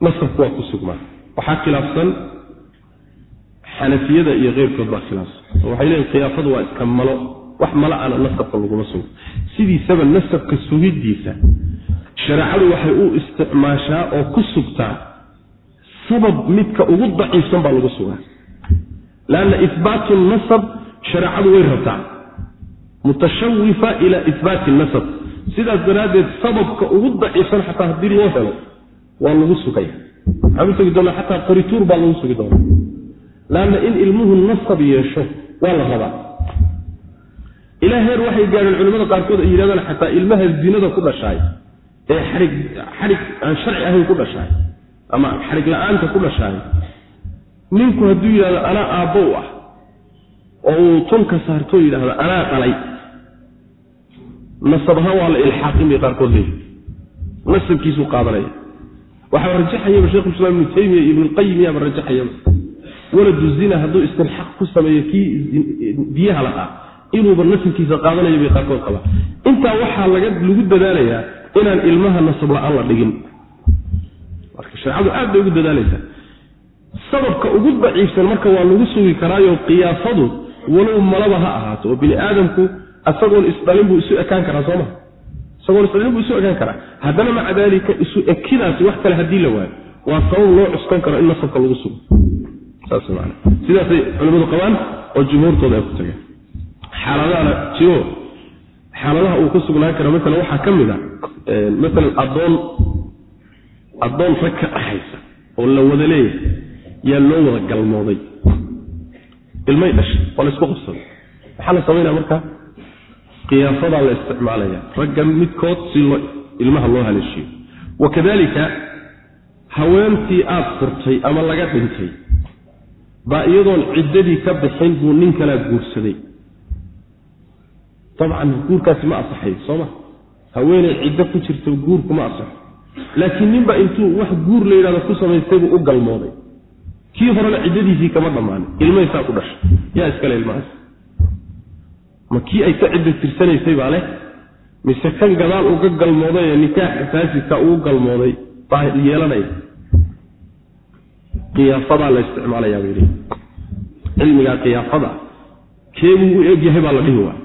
nasabku waa ku sugmaa. Waxaa khilaafsan xanafiyada iyo keyrkood baa khilaafsan. Waxay leeyihiin khiyaafadu waa iska malo wax malo ana nasabka laguma sugo. Sidiisaba nasabka sugiddiisa shareecadu waxay u isticmaashaa oo ku sugtaa sabab midka ugu daciifsan baa lagu sugaa. Lanna ihbaatu nasab shareecadu way rabtaa. Mutashawifa ila ihbaati nasab. Sidaas daraaddeed sababka ugu daciifsan xataa haddii loo helo waa lagu sugaya. Waxaan u doonaa xataa qorituur baa lagu sugi doonaa laanna in ilmuhu nasab yeesho waa la rabaa. Ilaa heer waxay gaadheen culimmada qaarkood ay yidhahdaan xataa ilmaha zinada ku dhashaay ee xarig xarig aan sharci ahayn ku dhashaay ama xarig la'aanta ku dhashaay. Ninku hadduu yidhahdo anaa aabbow ah oo uu tunka saartoo yidhahdo anaa dhalay nasab ahaan waa la ilxaaqin bay qaarkood leeyihi nasabkiisuu qaadanaya. Waxaa rajaxayaba shekhulislaam ibnu taymiya ibnulqayim yaaba rajaxayaba waladu zina hadduu istilxaaq ku sameeyo kii biyaha lahaa inuuba nasabkiisa qaadanayo bay qaarkood qabaan intaa waxaa lagu dadaalayaa inaan ilmaha nasab la'aan la dhigin. Marka shareecadu aad bay ugu dadaalaysaa. Sababka ugu daciifsan marka waa lagu sugi karaayo qiyaasadu walow malaba ha ahaato oo bini aadamku isagoon isdhalin buu isu ekaan karaa sooma isagoon isdhalin buu isu ekaan karaa. Haddana maca daalika isu ekidaasi wax kale haddii la waayo. Waa sabab loo cuskan karo in nasabka lagu sugo sidaasay culimmadu qabaan oo jumhuurtooda ay ku tageen. Xaaladahana jiro xaaladaha uu ku sugnaan karo maalan waxaa ka mid a maalan addoon addoon rag ka dhaxaysa oo la wada leeyahay yaa loo wada galmooday. Ilmay dhashay waa la isku qabsaday. Maxaa la samaynaya markaa qiyaasadaa la isticmaalaya. Raggan midkood si ilmaha loo haleeshiyo. Wakadalika haweentii aada furtay ama laga dhintay baa iyadoon ciddadii ka bixin buu nin kalaa guursaday. Dabcan guurkaasi ma asaxayo sooma haweeney ciddo ku jirto guurku ma asaxo. Laakiin ninba intuu wax guur la yidhahdo ku samaystay buu u galmooday. Kii horena ciddadiisii kama dhammaanin ilmaysaa ku dhashay. Yaa iskale ilmahaas ma kii ay ka cidda tirsanaysay baa leh? Mise kan gadaal uga galmooday ee nikaaxa faasidka ugu galmooday baa yeelanaya qiyaafadaa la isticmaalayaa bay leeyihi cilmigaa qiyaafada keebuu u egyahay baa la dhihi waa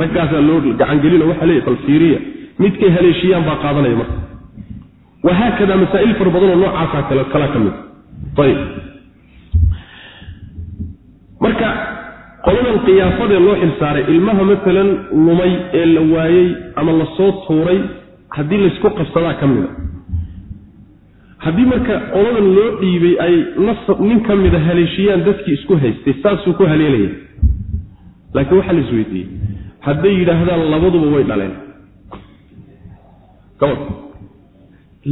raggaasaa loo gacangelino waxaa leeyahy bal midkay haleeshiyaan baa qaadanaya marka. Wahaakada masaa'il fara badanoo noocaasaa kale kala ka mid. Ayib. Marka qoladan qiyaafadee loo xilsaaray ilmaha maalan lumay ee la waayey ama la soo tuuray haddii laysku qabsadaa ka mida haddii marka qoladan loo dhiibay ay nin ka mida haleeshiyaan dadkii isku haystay saasuu ku haleelaya laakiin waxaa la isweydiiyey hadday yidhaahdaan labaduba way dhaleen.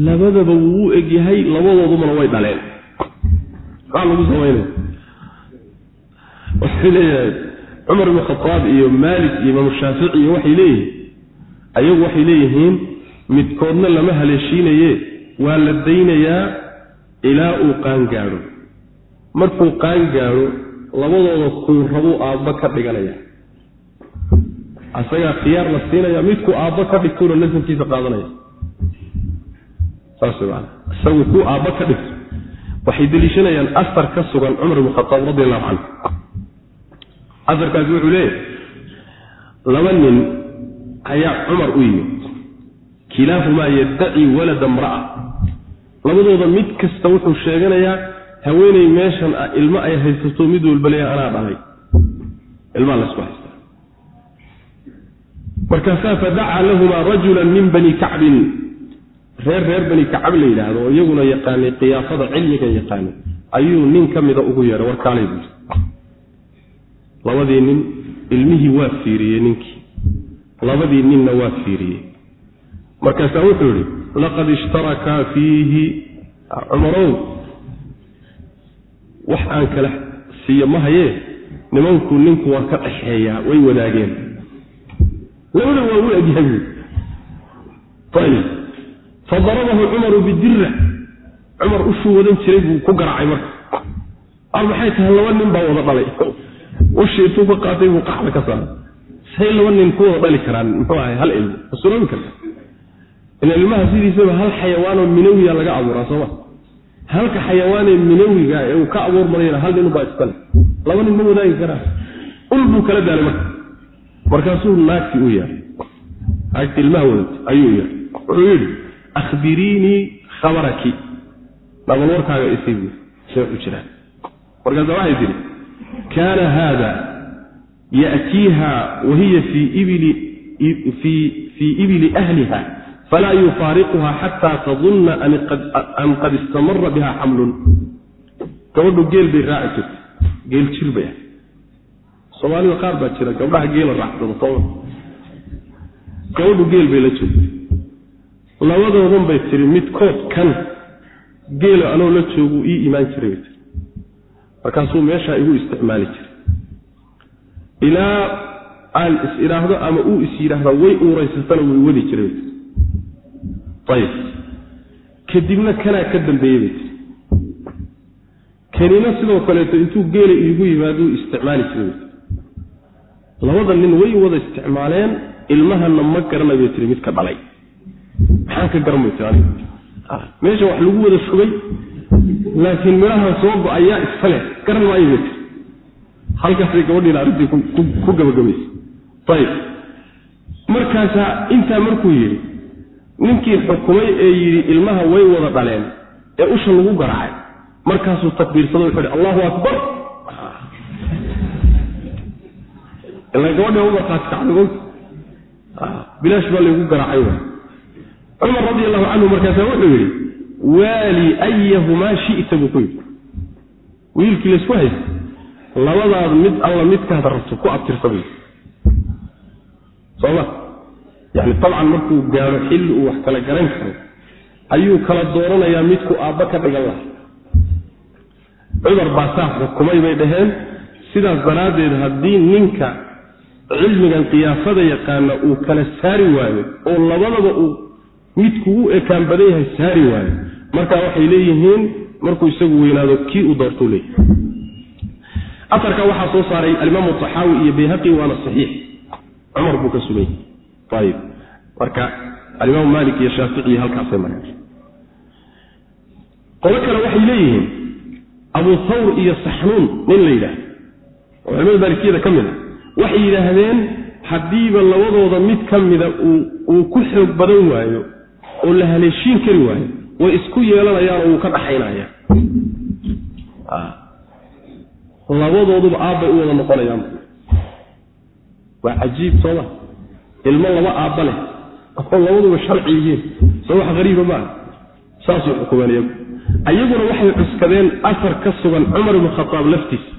Labadaba wuu u egyahay labadoodumana way dhaleen. Maxaa lagu samaynaya waxay leeyahay cumar ibn khataab iyo maalik iyo imaamu shaafici iyo waxay leeyihiin ayagu waxay leeyihiin midkoodna lama haleeshiinaye waa la daynayaa ilaa uu qaan gaadho. Markuu qaan gaadho labadooda kuu rabuu aabba ka dhiganaya. Asagaa khiyaar la siinaya midkuu aabba ka dhigtuuna nasankiisa qaadanaya. Saas man isagu kuu aabba ka dhigto. Waxay deliishanayaan asar ka sugan cumar ibn khataab radi allahu canhu asarkaasi wuxuu leeyahy laba nin ayaa cumar u yimid. Kilaahumaa yaddaci walada mra'a labadooda mid kasta wuxuu sheeganayaa haweeney meeshan ah ilmo ay haysato mid walba leeya anaa dhalay ilmaa laysku haystaa. Markaasaa fadacaa lahumaa rajulan min bani kacbin. Reer reer bani kacab la yidhaahdo oo iyaguna yaqaanay qiyaafada cilmigan yaqaanay. Ayuu nin ka mida ugu yeedhay warkaalay buuri labadii nin ilmihii waa fiiriyey ninkii. Labadii ninna waa fiiriyey. Markaasaa wuxuu yidhi laqad ishtarakaa fiihi cumarow. Wax aan kala siiyo ma hayee nimanku ninku waa ka dhaxeeyaa way wadaageen. Labada waa u egyahay. Ayib fadarabahu cumaru bidira cumar ushuu wadan jiray buu ku garaacay marka. Ar maxay tahay laba nin baa wada dhalay. Ushii intuu ka qaatay buu qaxda ka saaray. Say laba nin ku wada dhali karaan muxuu ahay hal ilmo. Ma suroobi karta ila ilmaha sidiisaba hal xayawaanoo minawiya laga abuuraa sooma halka xayawaanee minawiga ee uu ka abuurmanayna hal ninubaa iskale laba nin ma wadaagi karaa ul buu kala daalay marka. Markaasuu naagtii u yeehay naagtii ilmaha wadatay ayuu yeehay wuxuu yidhi akhbiriinii khabaraki. Nabal warkaaga isii see u jiraan markaasa waxay tihi kaana haada ya'tiiha wahiya fii ibili ahliha falaa yufaariquha xataa tadunna an qad istamara biha xamlun gabadhu geel bay raaci jirtay geel jir bay ah soomaalida qaar baa jira gabdhaha geela raacsada sooma gabadhu geel bay la joogtay labadoodan bay tiri midkood kan geela anoo la joogu ii imaan jiray bay tiri markaasuu meeshaa igu isticmaali jiray ilaa aan is idhaahdo ama uu is yidhaahda way uuraysatana way wadi jiray ayib kadibna kanaa ka dambeeyey kanina sidoo kaleeto intuu geela iigu yimaaduu isticmaali jiray labada nin way wada isticmaaleen ilmahana ma garana bay tiri mid ka dhalay maxaan ka garan bay tiri aniga meesha wax lagu wada shugay laakiin midhahan soo go'ayaa iskale garan maayo bay tiri halkaasay gabadhiina arrintii ku gabagabaysay ayib markaasaa intaa markuu yidhi ninkii xukumay ee yidhi ilmaha way wada dhaleen ee usha lagu garaacay. Markaasuu takbiirsado wuxuu hi allahu akbar. [laughs] Ila gabadhi u markhaati kacday bilaash baa laygu garaacay cumar radi allahu canhu markaasa wuxuu yidhi waali ayahumaa shita buu ku yidhi. Wiilkii laysku haysta labadaad mid alla midkaad rabto ku abtirsa buu soma yani dabcan markuu gaaro xilli uu wax kala garan karo ayuu kala dooranayaa midku aabba ka dhigan laha cumar baa saa xukumay bay dhaheen sidaas daraaddeed haddii ninka cilmigan qiyaafada yaqaana uu kala saari waayo oo labadaba uu midku u ekaan badan yahay saari waayo marka waxay leeyihiin markuu isagu weynaado kii uu doortuu leeyahay. Aarka waxaa soo saaray alimaamu taxaawi iyo bayhaqi waana saxiix. Cumar buu ka sugay ayib marka alimaamu maalik iyo shaafici halkaasay mareen. Qolo kale waxay leeyihiin abu thawr iyo saxnuun nin la yidhaahdo. Oo culimada maalikiyada ka mid a waxay yidhaahdeen haddiiba labadooda mid ka mida uu ku xoog badan waayo oo la haleeshiin kari waayo way isku yeelanayaan oo wuu ka dhaxaynaya. Labadooduba aabbay u wada noqonayaan. Waa cajiib sooma ilmo laba aabba leh oo labaduba sharci yihiin. Soo wax hariiba maaha saasuu xukumeen iyagu. Ayaguna waxay cuskadeen asar ka sugan cumar ibnu khataab laftiisa.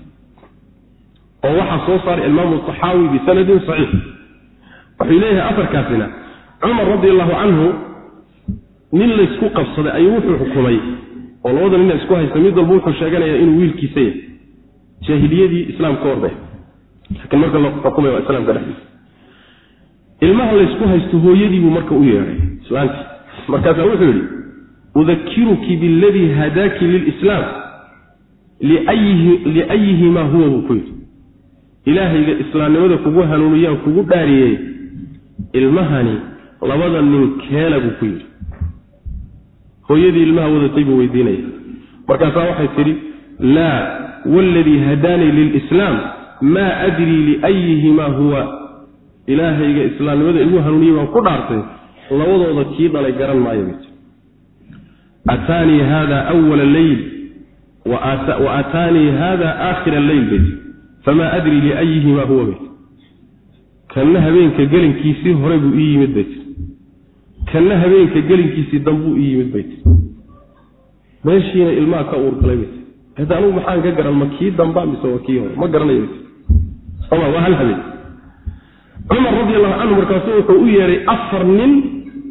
Oo waxaa soo saaray imaamu taxaawi bisanadin saxiix. Wuxuu leeyahay afarkaasina cumar radi allahu canhu nin laysku qabsaday ayuu wuxuu xukumay oo labada nina isku haysta mid walba wuxuu sheeganayaa inuu wiilkiisa yahay. Jaahiliyadii islaamka horde laakiin marka la xukumay waa islaamka dhexdiisa ilmaha laysku haysto hooyadii buu marka u yeedhay. Islaantii markaasaa wuxuu yidhi udakiruki biladii hadaaki lilislaam liayihimaa huwa buu ku yidhi. Ilaahayga islaamnimada kugu hanuuniyaan kugu dhaariyey ilmahani labada nin keena buu ku yidhi. Hooyadii ilmaha wadatay buu weydiinaya markaasaa waxay tidhi laa waladii hadaanii lilislaam maa adrii liayihimaa huwa ilaahayga islaamnimada igu hanuuniyey baan ku dhaartay labadooda kii dhalay garan maayo tii ataanii hada awala leyl wa aataanii hada aakhira leyl tii famaa adrii liayihimaa huwa tii kanna habeenka gelinkiisii hore buu ii yimid bay tii kanna habeenka gelinkiisii dambuu ii yimid bay tii meeshiina ilmaha ka uurgalay bay tii hada anugu maxaan ka garan ma kii damba mise waa kii hore? Ma garanayo soma waa hal habeen cumar radi allahu canhu markaasu wuxuu u yeedhay afar nin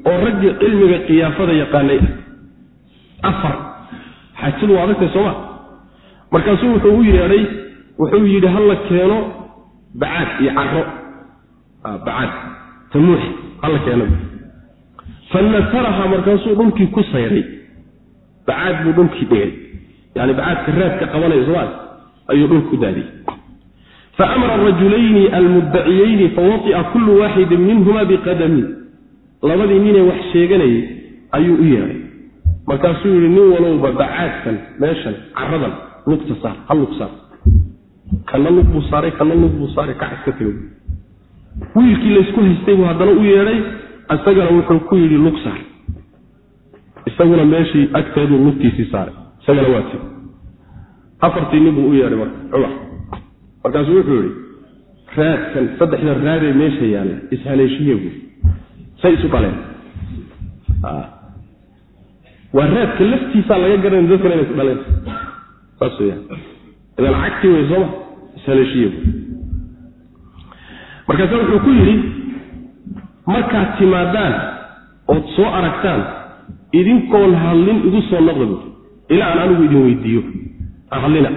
oo raggii cilmiga kiyaafada yaqaanay. Ah afar. Xaajadu waa adagtay sooma markaasuu wuxuu u yeedhay wuxuu yidhi hala keeno bacaad iyo caro bacaad. Tamuux hala keeno. Fanasaraha markaasuu dhulkii ku sayray. Bacaad buu dhulkii dhigay. Yani bacaadka raadka qabanaya sooma ayuu dhulku daadiyey faamara arajulayni almuddaciyeyni fawaطi'a kullu waaxidin minhuma biqadamin labadii ninee wax sheeganayay ayuu u yeedhay markaasuu yidhi nin walowba bacaadkan meeshan caradan lugta saar hal lug saar kana lug buu saaray kana lug buu saaray kac iska tego wiilkii laysku haystay buu haddana u yeedhay isagana wuxuu ku yidhi lug saar isaguna meeshii agteeduu lugtiisii saaray isagana waa teg afartii nin buu u yeedhay marka cumar markaasuu wuxuu yihi raadkan saddexda raadee meesha yaalla ishaleeshiye buui say isu dhaleen waa raadka laftiisaa laga garanay dadkana inay is dhaleen. Saas weyaan idan cagti wey sooma ishaleeshiye buui markaasa wuxuu ku yidhi markaad timaadaan ood soo aragtaan idinkoon hadlin igu soo noqda buui ilaa aan anigu idin weydiiyo. Hadlina.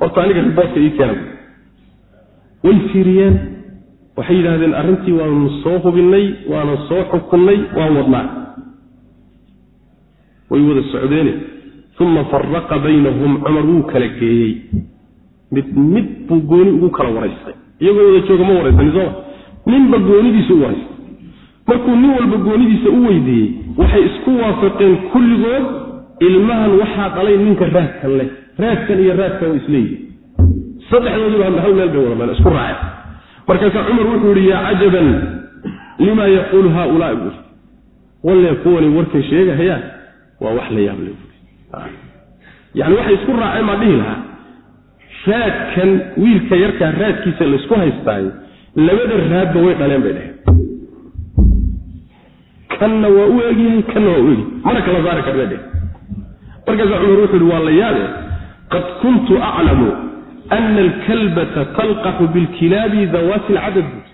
Horta aniga riboortka ii keena way fiiriyeen. Waxay yidhaahdeen arrintii waanu soo hubinnay waana soo xukunnay waan wadnaa. Way wada socdeene. Uma faraqa baynahum cumar wuu kala geeyey. Mid mid buu gooni ugu kala waraystay. Iyagoo wada jooga ma waraysanin sooma ninba goonidiisa u waraystay. Markuu nin walba goonidiisa u weydiiyey waxay isku waafaqeen kulligood ilmahan waxaa dhalay ninka raadkan leh. Raadkan iyo raadkan waa isleeyihi saddexdoodiiba hal meel bay wada isku raaceen. Markaasaa cumar wuxuu yihi yaa cajaban lima yaquulu haaulaai? buuri walle kuwani warkay sheegahayaan waa wax la yaable buuri yani waxay isku raaceen maa dhihi lahaa. Raadkan wiilka yarkaa raadkiisa laysku haystaayo labada raadba way dhaleen bay dheheen kanna waa u egyahay kanna waa u egyahay mana kala saari karna dheh. Markaasaa cumar wuxuu yihi waa la yaabe qad kuntu aclamu ana alkalbata talqaxu bilkilaabi dawaati alcadad buuri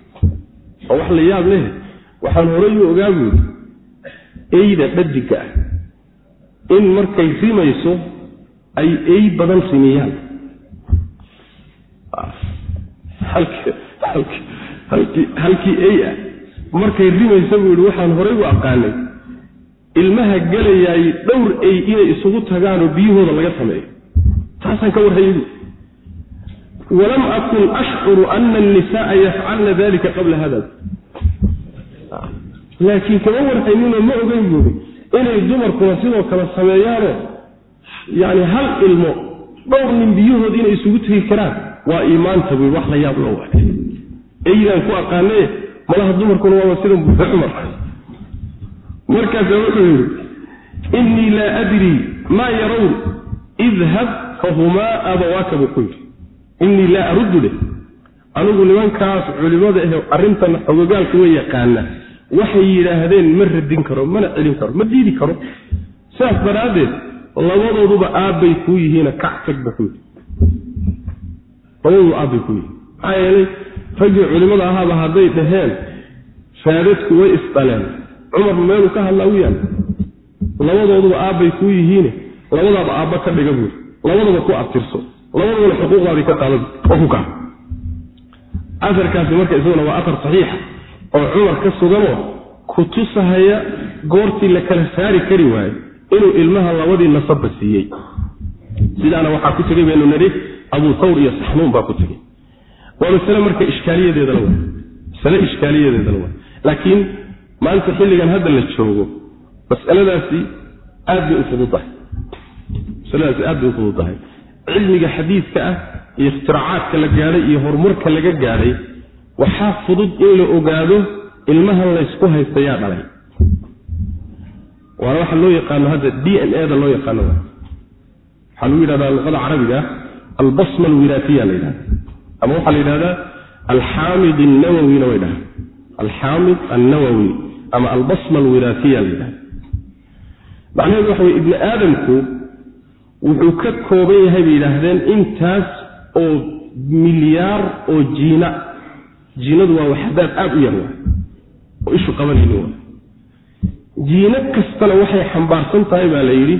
oo wax la yaab leh waxaan horay u ogaa buuri eyda dhadiga ah in markay rimayso ay ey badan rimiyaan halkii ey ah markay rimaysa buu yihi waxaan horay u aqaanay ilmaha gelayaay dhowr ey inay isugu tagaanoo biyahooda laga sameeyo taasaan ka warhayay walam akun ashcuru ana annisaaa yafcalna dalika qabla hada laakiin kama warhayninoo ma ogeyn buuri inay dumarkuna sidoo kale sameeyaanoo yani hal ilmo dhowr nin biyahood inay isugu tegi karaan waa iimaanta buui wax la yaab loo wa eydaan ku aqaanaye malaha dumarkuna waaba buui cumar markaasa wuxuu yidhi innii laa adrii maa yarown idhab fahumaa abawaaka buu ku yidhi innii laa aruddu leh. Anigu nimankaas culimada ahe arrintan xogogaalka way yaqaana waxay yidhaahdeen ma radin karo mana celin karo ma diidi karo. Sidaas daraaddeed labadooduba aabbay kuu yihiina kac tag ba ku yidhi. Labadoodu aabbay kuu yihiin. Maxaa yeelay raggii culimmada ahaaba hadday dhaheen raadadku way isdhaleen cumar meeluu ka hadlaa u labadooduba aabbay kuu yihiine labadaaba aabba ka dhiga buuri labadaba ku abtirso labadabana xuquuqdaadii ka qaada oo ku marka isaguna waa aar saxiixa oo cumar ka suganoo ku tusahaya goortii la kala saari kari waayo inuu ilmaha labadii nasabba siiyey. Sidaana waxaa ku tegay baynu nidhi abuu thawr iyo saxnuun baa ku tegey waa masale marka ishkaaliyadeedana wa masale ishkaaliyadeedana wa laakiin maanta xilligan hadda la joogo masaladaasi aad bay u fududahay. Masaladaasi aad bay u fududahay cilmiga xadiidka ah iyo ikhtiracaadka la gaadhay iyo horumarka laga gaadhay waxaa fudud in la ogaado ilmahan laysku haysta yaa dhalay. Waana waxa loo yaqaano hadda d n a da loo yaqaano. Waxaa lagu yidhahdaa luqada carabiga albasma alwiraatiya la yidhahda ama waxaa la yidhahdaa alxaamid annawawina way dhaha alxaamid annawawi ama albasma alwiraatiya la yidhahda macnaheedu waxa weye ibni aadamku wuxuu ka kooban yahay bay yidhaahdeen intaas oo milyaar oo jiina. Jiinadu waa waxdaad aada u yar oo ishu qabanayni waa. Jiino kastana waxay xambaarsan tahay baa la yidhi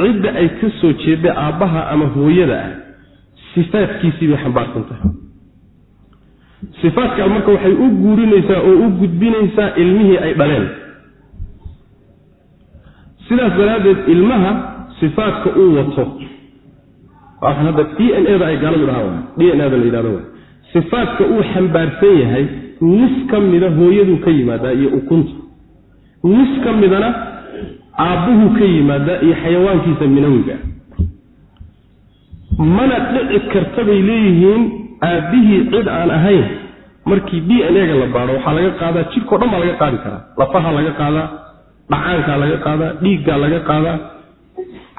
cidda ay ka soo jeedda aabbaha ama hooyada ah sifaadkiisii bay xambaarsan tahay. Sifaadkaa marka waxay u guurinaysaa oo u gudbinaysaa ilmihii ay dhaleen. Sidaas daraaddeed ilmaha sifaadka uu wato. Waxaan hadda d n a da ay gaaladu dhahaan d n a da la yidhahdo wa sifaadka uu xambaarsan yahay nis ka mida hooyaduu ka yimaadaa iyo ukunta. Nis ka midana aabbuhuu ka yimaadaa iyo xayawaankiisa minawiga mana dhici karta bay leeyihiin aabbihii cid aan ahayn. Markii d n a-ga la baado waxaa laga qaadaa jidhkao dhan baa laga qaadi karaa. Lafaha laga qaadaa dhacaankaa laga qaadaa dhiiggaa laga qaadaa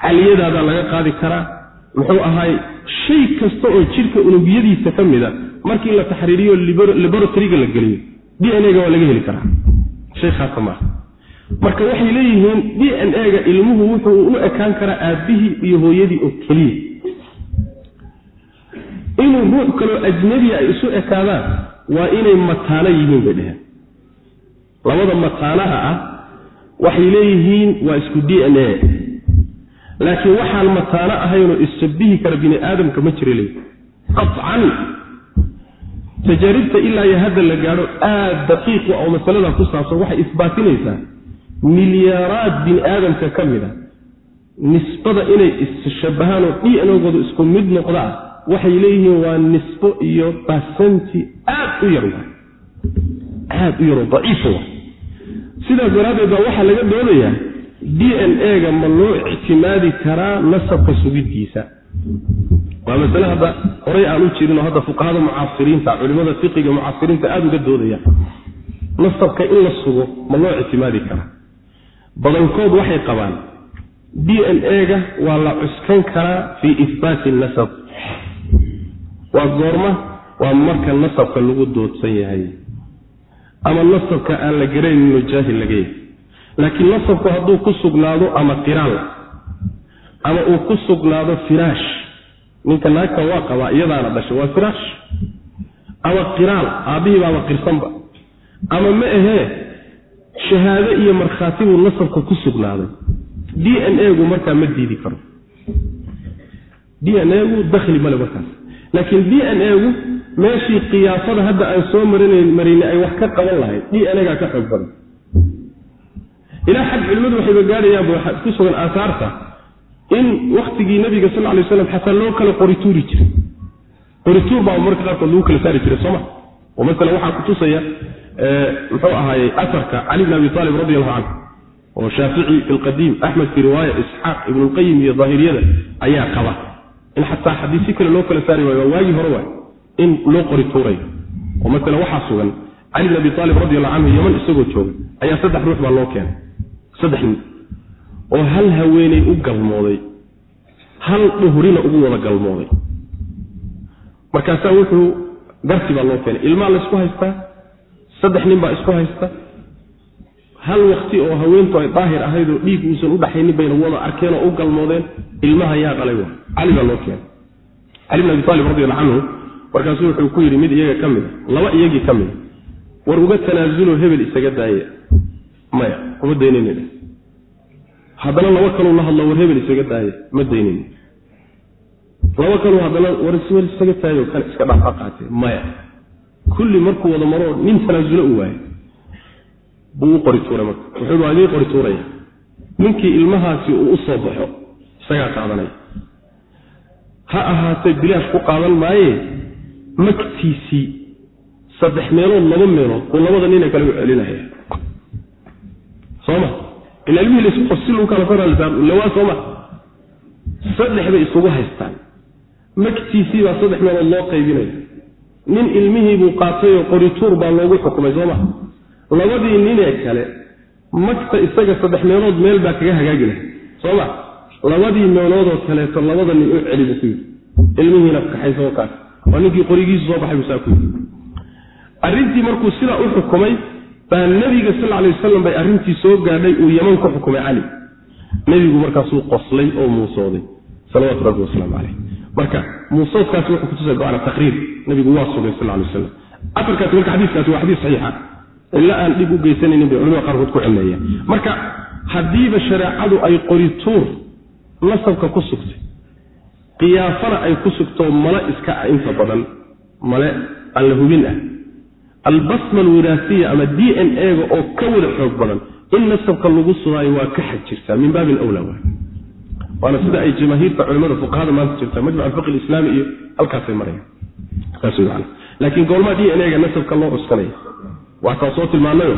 caliyadaadaa laga qaadi karaa muxuu ahaay shay kasta oo jidhka unugyadiisa ka mida markii la taxriiriyo laboratoryga la geliyo d n a-ga waa laga heli karaa. Marka waxay leeyihiin d n a-ga ilmuhu wuxuu u ekaan karaa aabbihii iyo hooyadii oo keliya. Inuu ruux kaloo ajnabiya ay isu ekaadaan waa inay mataano yihiin bay dheheen labada mataanaha ah waxay leeyihiin waa isku d n a laakiin waxaan mataano ahaynoo isshabihi kara bini aadamka ma jira leey qacan tajaaribta ilaa iyo hadda la gaadho aad daqiiqu oo masalada ku saabsan waxay isbaatinaysaa. Milyaaraad bini aadamka ka mid a nisbada inay isshabahaan oo d n ogoodu isku mid noqdaan waxay leeyihiin waa nisbo iyo basanti aad u yar aad u yaroo wa sidaas daraaddeed baa waxaa laga doodayaa d n a-ga ma loo ictimaadi karaa nasabka sugiddiisa waa masale hadda horay aan u jirinoo hadda fuqahada mucaasiriinta culimada fiqiga mucaasiriinta aada uga doodaya. Nasabka in la sugo ma loo ictimaadi karaa. Badankood waxay qabaan d n a-ga waa la cuskan karaa fii ihbaati nasab. Waa goorma waa marka nasabka lagu doodsan yahay. Ama nasabka aan la garanayninoo jaahil laga yahay laakiin nasabku hadduu ku sugnaado ama qiraal ama uu ku sugnaado firaash ninka naagta waa qabaa iyadaana dhashay waa firaash. Ama qiraal aabbihii baaba qirsanba ama ma ahee shahaado iyo markhaati buu nasabka ku sugnaaday. D n a-gu markaa ma diidi karo. D n a-gu dakhli male markaas. Laakiin d n a-gu meeshii qiyaasada hadda aan soo marinay ay wax ka qaban lahayd. D n a-gaa ka xoog badan ilaa xag culimmadu waxayba gaadhayaanba waxaa ku sugan aasaarta in waktigii nabiga sal lay slam xataa loo kala qorituuri jiray. Qorituur baa marka qaarkood lagu kala saari jiray sooma. Oo maala waxaa kutusaya muxuu ahaayey asarka cali bn abi aalib radi allahu canhu oo shaafici fi lqadiim axmed fi riwaaya isxaaq ibn lqayim iyo daahiriyada ayaa qaba. In xataa xadiisyo kale loo kala saari waayo waa waagii hore waay in loo qori tuurayo. Oo maala waxaa sugan cali bn abi aalib radi allahu canhu yaman isagoo jooga ayaa saddex ruux baa loo keenay saddex nin oo hal haweeney u galmooday hal dhuhrina ugu wada galmooday. Markaasaa wuxuu garti baa loo keenay. Ilmaa laysku haystaa saddex nin baa isku haysta. Hal wakti oo haweentu ay daahir ahayd oo dhiig uusan u dhaxaynin bayna wada arkeen oo u galmoodeen ilmaha yaa dhalay wa cali baa loo keenay. Cali bin abi taalib radiallahu canhu markaasuu wuxuu ku yidhi mid iyaga ka mida laba iyagii ka mida war uga tanaasulo hebel isaga daaya maya uma daynayna haddana laba kaluu la hadlo war hebel isaga daaya ma daynin laba kaluu haddana war iswer isaga taayo kan iska dhafa qaate maya kulli markuu wada maro nin tanaasulo u waayo buu u qori tuuray marka. Wuxuu idiin qori tuuraya. Ninkii ilmahaasi uu u soo baxo isagaa qaadanaya. Ha ahaatee bilaash ku qaadan maaye magtiisii saddex meelood laba meelood buu labada nina kale u celinaya soma ila ilmihii la isku qos si lagu kala saralawaa sooma saddex bay isugu haystaan. Magtiisii baa saddex meelood loo qaybinaya nin ilmihiibuu qaatayoo qorituur baa loogu xukumay sooma labadii ninee kale magta isaga saddex meelood meel baa kaga hagaagi lahay sooma labadii meeloodoo kaleeto labada nin u celi buu ku yidhi. Ilmihiina kaxayso kaas waa ninkii qorigiisu soo baxay buu saa ku yidhi. Arrintii markuu sidaa u xukumay baa nebiga sal alay wasalam bay arrintii soo gaadhay uu yaman ku xukumay cali. Nebigu markaasuu qoslay oo muusooday salawatu rabbi wasalaamu caleyh marka muusoodkaasi wuxuu kutusay bana taqriir. Nebigu waa sugay sal lay wasalam. Aarkaasi marka xadiiskaasi waa xadiis saxiixa. Ila aan dhib u geysanaynin bay culimada qaarkood ku cilmeeyaan. Marka haddiiba shareecadu ay qorituur nasabka ku sugtay qiyaafana ay ku sugto male iska ah inta badan male aan la hubin ah albasma alwiraasiya ama d n a-ga oo ka wada xoog badan in nasabka lagu sugaayo waa ka xag jirtaa min baabi alwla wa waana sida ay jamaahiirta culimada fuqahada maanta jirtaa majmac alfiqi alislaami iyo halkaasay marayaan. Saas man laakiin goormaa d n a-ga nasabka loo cuskanaya waataan soo tilmaanayo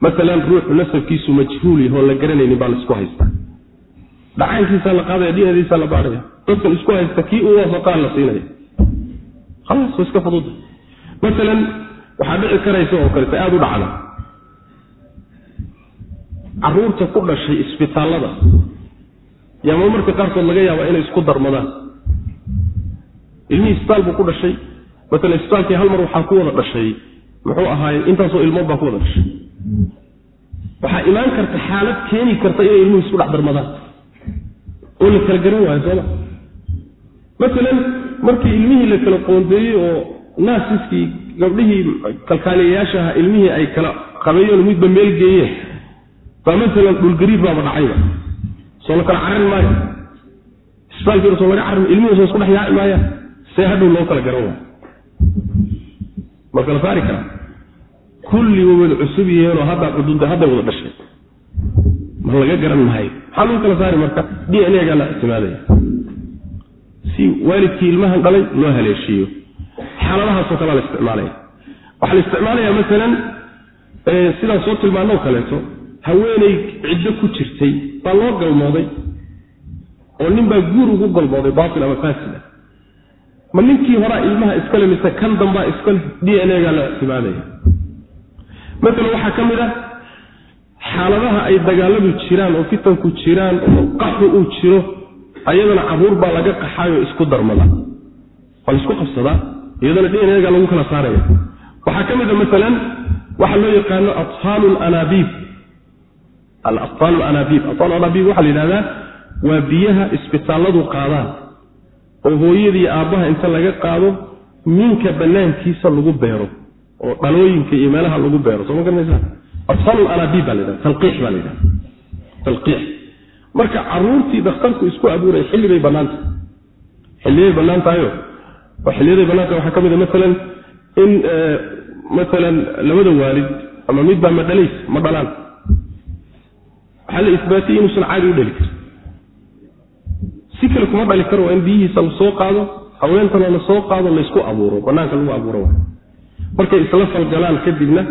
maalan ruuxu nasabkiisu majhuul yahoo la garanaynin baa la isku haystaa. Dhacaankiisaa la qaadaya dnadiisaa la baadhaya dadkan isku haysta kii u waafaqaa la siinaya. Khalaas waa iska fududa maalan waxaa dhici karaysa oo kaleta aada u dhacda carruurta ku dhashay isbitaallada. Yaama marka qaarkood laga yaabaa inay isku darmadaan? Ilmihii isbitaal buu ku dhashay. Maalan isbitaalkii hal mar waxaa ku wada dhashay muxuu ahaaye intaasoo ilmood baa ku wada dhashay. Waxaa imaan karta xaalad keeni karta inay ilmuhu isku dhex darmadaan. Oo la kala garan waayo sooma maalan markii ilmihii la kala qoondeeyey oo naasiskii gabdhihii kalkaaliyayaashaha ilmihii ay kala qabeeyeen midba meel geeyeen. Baa maalan dhulgariir baaba dhacayba soo la kala carin maayo. Isbitaalkiina soo laga carin ilmihii soo isku dhex yaaci maayaan. See hadhow loo kala garan waayo ma kala saari karaa kulli way wada cusub yiheenoo haddaa cudunta hadday wada dhashay. Ma laga garan maayo. Maxaa lagu kala saari marka d n a la ictimaadaya si waalidkii ilmahan dhalay loo haleeshiiyo xaaladahaasoo kalea la isticmaalaya. Waxaa la isticmaalaya maalan sidaan soo tilmaanoo kaleeto haweeney ciddo ku jirtay baa loo galmooday oo nin baa guur ugu galmooday baatil ama faasida. Ma ninkii horaa ilmaha iskale mise kan dambaa iskale d n a gaa la ictimaadaya maalan waxaa ka mid ah xaaladaha ay dagaaladu jiraan oo fitanku jiraan oo qaxu uu jiro ayadana carruur baa laga qaxaayoo isku darmada. Waa la isku qabsadaa iyadana dnga lagu kala saaraya. Waxaa ka mid a maalan waxa loo yaqaano atfaalu anaabib. Aatfaalu anaabib. Atfaal anaabib waxaa la yidhahdaa waa biyaha isbitaaladu qaadaan oo hooyadii aabbaha inta laga qaado minka banaankiisa lagu beero oo dhalooyinka iyo meelaha lagu beero. Soo ma garanaysaa? Atfaalu anaabib baa ladhahda talqiix baa layidhahda talqiix. Marka caruurtii dakhtarku isku abuuray xilli bay bannaantahay xillibay bannaantahayoo oo xilliyaday bannaanta waxaa ka mid a maalan in maalan labada waalid ama midbaa ma dhalays ma dhalaan. Waxaa la isbaatiyey inuusan caadi u dhali karin si kale kuma dhali karo in biyihiisa la soo qaado haweentana la soo qaado laysku abuuro bannaanka lagu abuuro wa markay isla falgalaan kadibna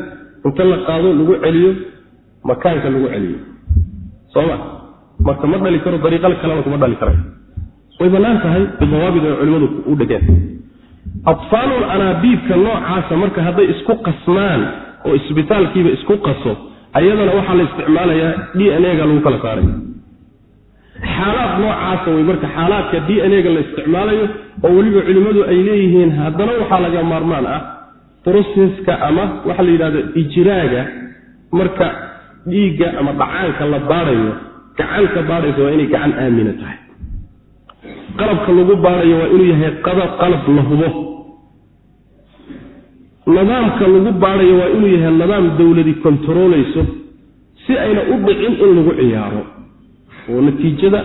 inta la qaado lagu celiyo makaanka lagu celiyo. Sooma marka ma dhali karo dariiqal kalena kuma dhali karayo way bannaan tahay bidawaabid ay culimmadu u dhegeen atfaalul anaabiibka noocaasa marka hadday isku qasmaan oo isbitaalkiiba isku qaso ayadana waxaa la isticmaalayaa d n a ga lagu kala saaraya xaalaad noocaasa way marka xaalaadka d n a ga la isticmaalayo oo weliba culimmadu ay leeyihiin haddana waxaa laga maarmaan ah broseska ama waxaa la yidhahda ijraaga marka dhiigga ama dhacaanka la baadayo gacanka baadhaysa waa inay gacan aamina tahay qalabka lagu baadayo waa inuu yahay qalab la hubo. Nidaamka lagu baadayo waa inuu yahay nidaam dowladi kontarooleyso si ayna u dhicin in lagu ciyaaro. Oo natiijada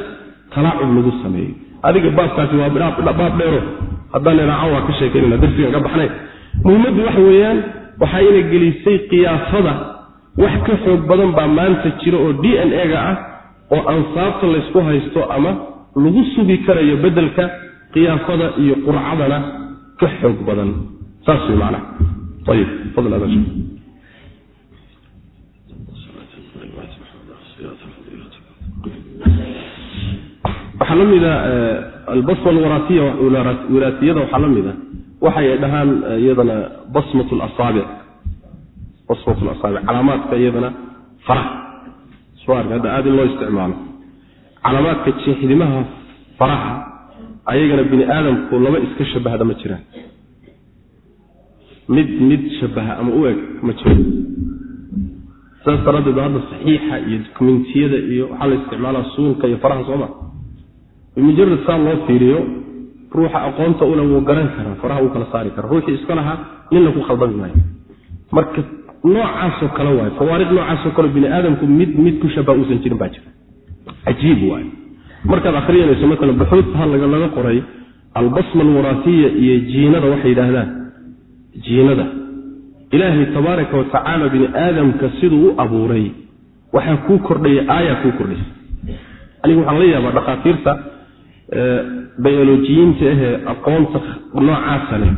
talaacub lagu sameeyo. Adiga baabkaasi waa baab dheero. Haddaan inaacan waa ka sheekeynana darsigan ka baxnay. Muhimmaddu waxa weeyaan waxaa ina gelisay qiyaafada wax ka xoog badan baa maanta jira oo d n a-ga ah oo ansaabta laysku haysto ama lagu sugi karayo beddelka qiyaafada iyo qurcadana ka xoog badan. Saas macnaha. Ayib fadl waxaa la mida albasma alwaraasiya wiraasiyada waxaa la mida waxay dhahaan iyadana basmat lasaabic basmat lasaabic calaamaadka iyadana faraha. Soo arka hadda aad in loo isticmaalo calaamaadka jeexdimaha faraha ayagana bini aadamku laba iska shabahda ma jiraan. Mid mid shabaha ama u eg ma jiro saas daraaddeed hadda saxiixa iyo dokumentiyada iyo waxaa la isticmaalaa suunka iyo faraha sooma bimujarad saa loo fiiriyo ruuxa aqoonta una wuu garan karaa faraha wuu kala saari karaa. Ruuxii iska nina ku khaldami maayo. Marka noocaasoo kale waayo fawaariq noocaasoo kale bini aadamku mid mid ku shabaa uusan jirin baa jira cajiib waayo markaad akhriyanayso maalan buxuudta laga qoray albasma alwaraasiya iyo jiinada waxay yidhaahdaan jiinada. Ilaahay tabaaraka wa tacaala bini aadamka siduu u abuuray waxaa kuu kordhaya aayaa kuu kordhaysa aniga waxaan la yaabaa dhakhaatiirta bayolojiyiinta ahee aqoonta noocaasa leh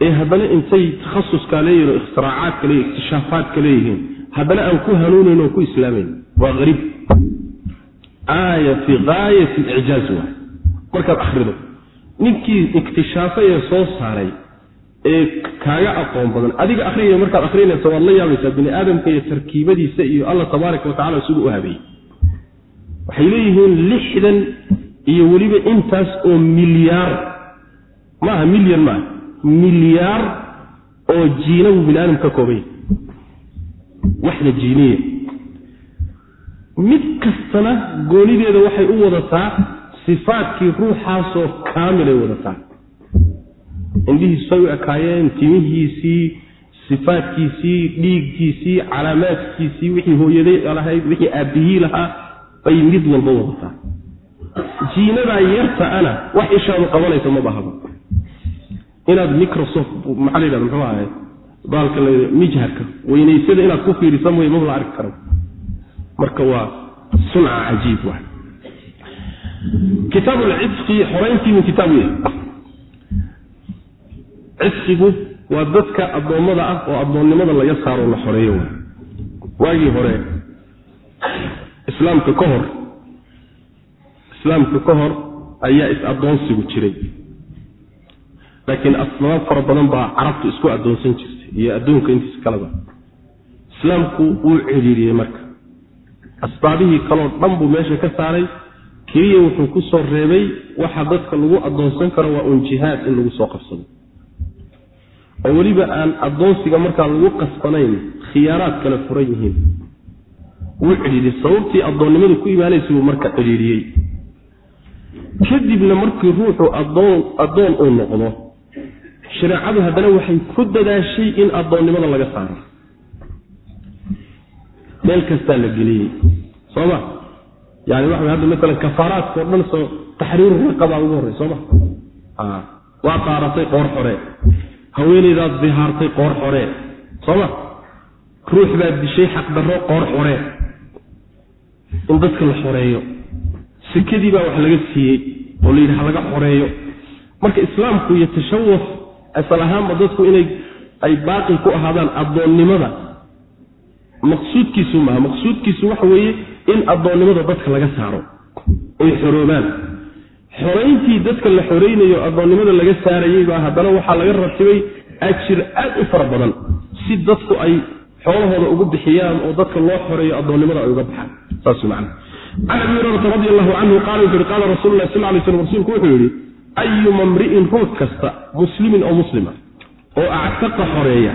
ee haddana intay takhasuskaa leeyihiin oo ikhtiraacaatka leeyihiin ikhtishaafaadka leeyihiin haddana aan ku hanuunayn oo ku islaamayn waa hariib aaya fii gaayati icjaaz waay markaad akhrido ninkii iktishaafay ee soo saaray ee kaaga aqoon badan adiga akhriyaya markaad akhrinaysa waad la yaabaysaa bini aadamka iyo tarkiibadiisa iyo alla tabaaraka wa tacala siduu u habeeyey waxay leeyihiin lixdan iyo weliba intaas oo milyaar maaha milyan maaha milyaar oo jiina buu bini aadam ka koobanya waxda jiiniya mid kastana goonideeda waxay u wadataa sifaadkii ruuxaasoo kaamilay wadataa. Indhihiisu say u ekaayeen timihiisii sifaadkiisii dhiiggiisii calaamaadkiisii wixii hooyaday lahayd wixii aabbihii lahaa bay mid walba wadataa. Jiinadaa yarta ana wax ishaadu qabanaysa ma bahaba inaad microsoft maxaa la yidhahda muxuu ahay baalka la mijharka weynaysada inaad ku fiirisa mooye maba la arki karo marka waa sunca cajiib wa kitaab lcisqi xorayntiibuu kitaab u yahay cisqigu waa dadka addoommada ah oo addoonnimada laga saaro la xoreeyo wa waagii hore islaamka ka hor islaamka ka hor ayaa is-addoonsigu jiray. Laakiin asbaab fara badan baa carabtu isku addoonsan jirtay iyo adduunka intiisa kaleba islaamku wuu cidhiiriyey marka asbaabihii kaloo dhan buu meesha ka saaray. Keliya wuxuu ku soo reebay waxa dadka lagu addoonsan karo waa un jihaad in lagu soo qabsado. Oo weliba aan addoonsiga markaa lagu qasbanayn khiyaaraad kale furan yihiin. Wuu cidhiidiyey sababtii addoonnimadu ku imaanaysay buu marka cidhiidhiyey kadibna markii ruuxu adoon addoon uu noqdo shareecadu haddana waxay ku dadaashay in addoonnimada laga saaro meel kastaa la geliyey sooma? Yani waxa hadda maalan kafaaraadka o dhan soo taxriiru raqabaa ugu horrey sooma? Waa qaaratay qoor xore. Haweenaydaad dihaartay qoor xore. Sooma? Ruux baad dishay xaqdarro qoor xore. In dadka la xoreeyo. Sekadii baa wax laga siiyey oo layidhi ha laga xoreeyo. Marka islaamku iyo tashawuf asal ahaanba dadku inay ay baaqi ku ahaadaan addoonnimada maqsuudkiisu maaha. Maqsuudkiisu waxa weeye in addoonnimada dadka laga saaro. Oy xoroobaan. Xorayntii dadka la xoraynayo addoonnimada laga saarayey baa haddana waxaa laga ratibay ajir aad u fara badan si dadku ay xoolahooda ugu bixiyaan oo dadka loo xoreeyo addoonnimada ay uga baxaan. Saas man can abi hurayrata radi allahu canhu qaala wuxu uhi qaala rasulu sal lay slm rasuulku wuxuu yidhi ayuma mri'in ruux kasta muslimin oo muslima oo actaqa xoreeya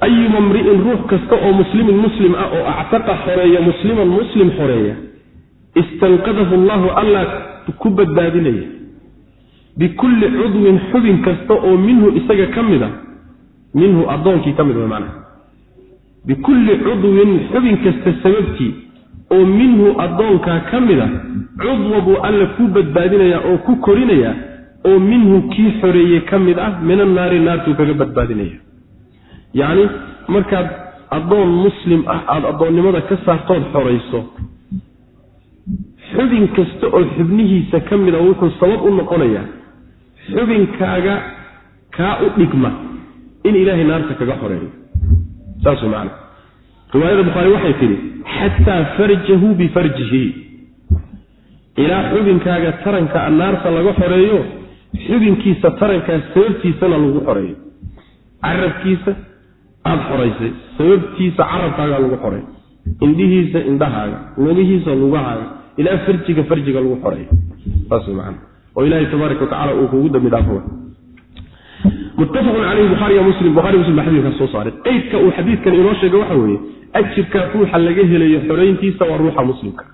ayuma mri'in ruux kasta oo muslimin muslim ah oo actaqa xoreeya musliman muslim xoreeya istanqadahu allahu alla ku badbaadinaya bikulli cudwin xubin kasta oo minhu isaga ka mida minhu addoonkii ka mid w macnaha bikulli cudwin xubin kasta sababtii oo minhu addoonkaa ka mid a cudwa buu alla ku badbaadinayaa oo ku korinayaa oo minhu kii xoreeyey ka mid ah min annaari naartuu kaga badbaadinaya yacni markaad addoon muslim ah aada addoonnimada ka saartood xorayso xubin kasta oo xubnihiisa ka mida wuxuu sabab u noqonayaa xubinkaaga kaa u dhigma in ilaahay naarta kaga xoreeyo. Saas way macana riwaayada bukhaari waxay tidhi xataa farjahu bifarjihi ilaa xubinkaaga taranka naarta laga xoreeyo xubinkiisa tarankaa sababtiisana lagu xoreeyo. Carabkiisa aada xoraysay sababtiisa carabkaagaa lagu xoreey indhihiisa indhahaaga lugihiisa lugahaaga ilaa farjiga farjiga lagu man oo ilaahay tabaaraka watacala uu kugu dambi dhaafo. Muttafaqun caleyhi buhaariya muslim buhari muslim baa xadiidkaas soo saaray. Qeydka uu xadiidkan inoo sheegay waxa weeye ajirka ruuxa laga helayo xorayntiisa waa ruuxa muslimka.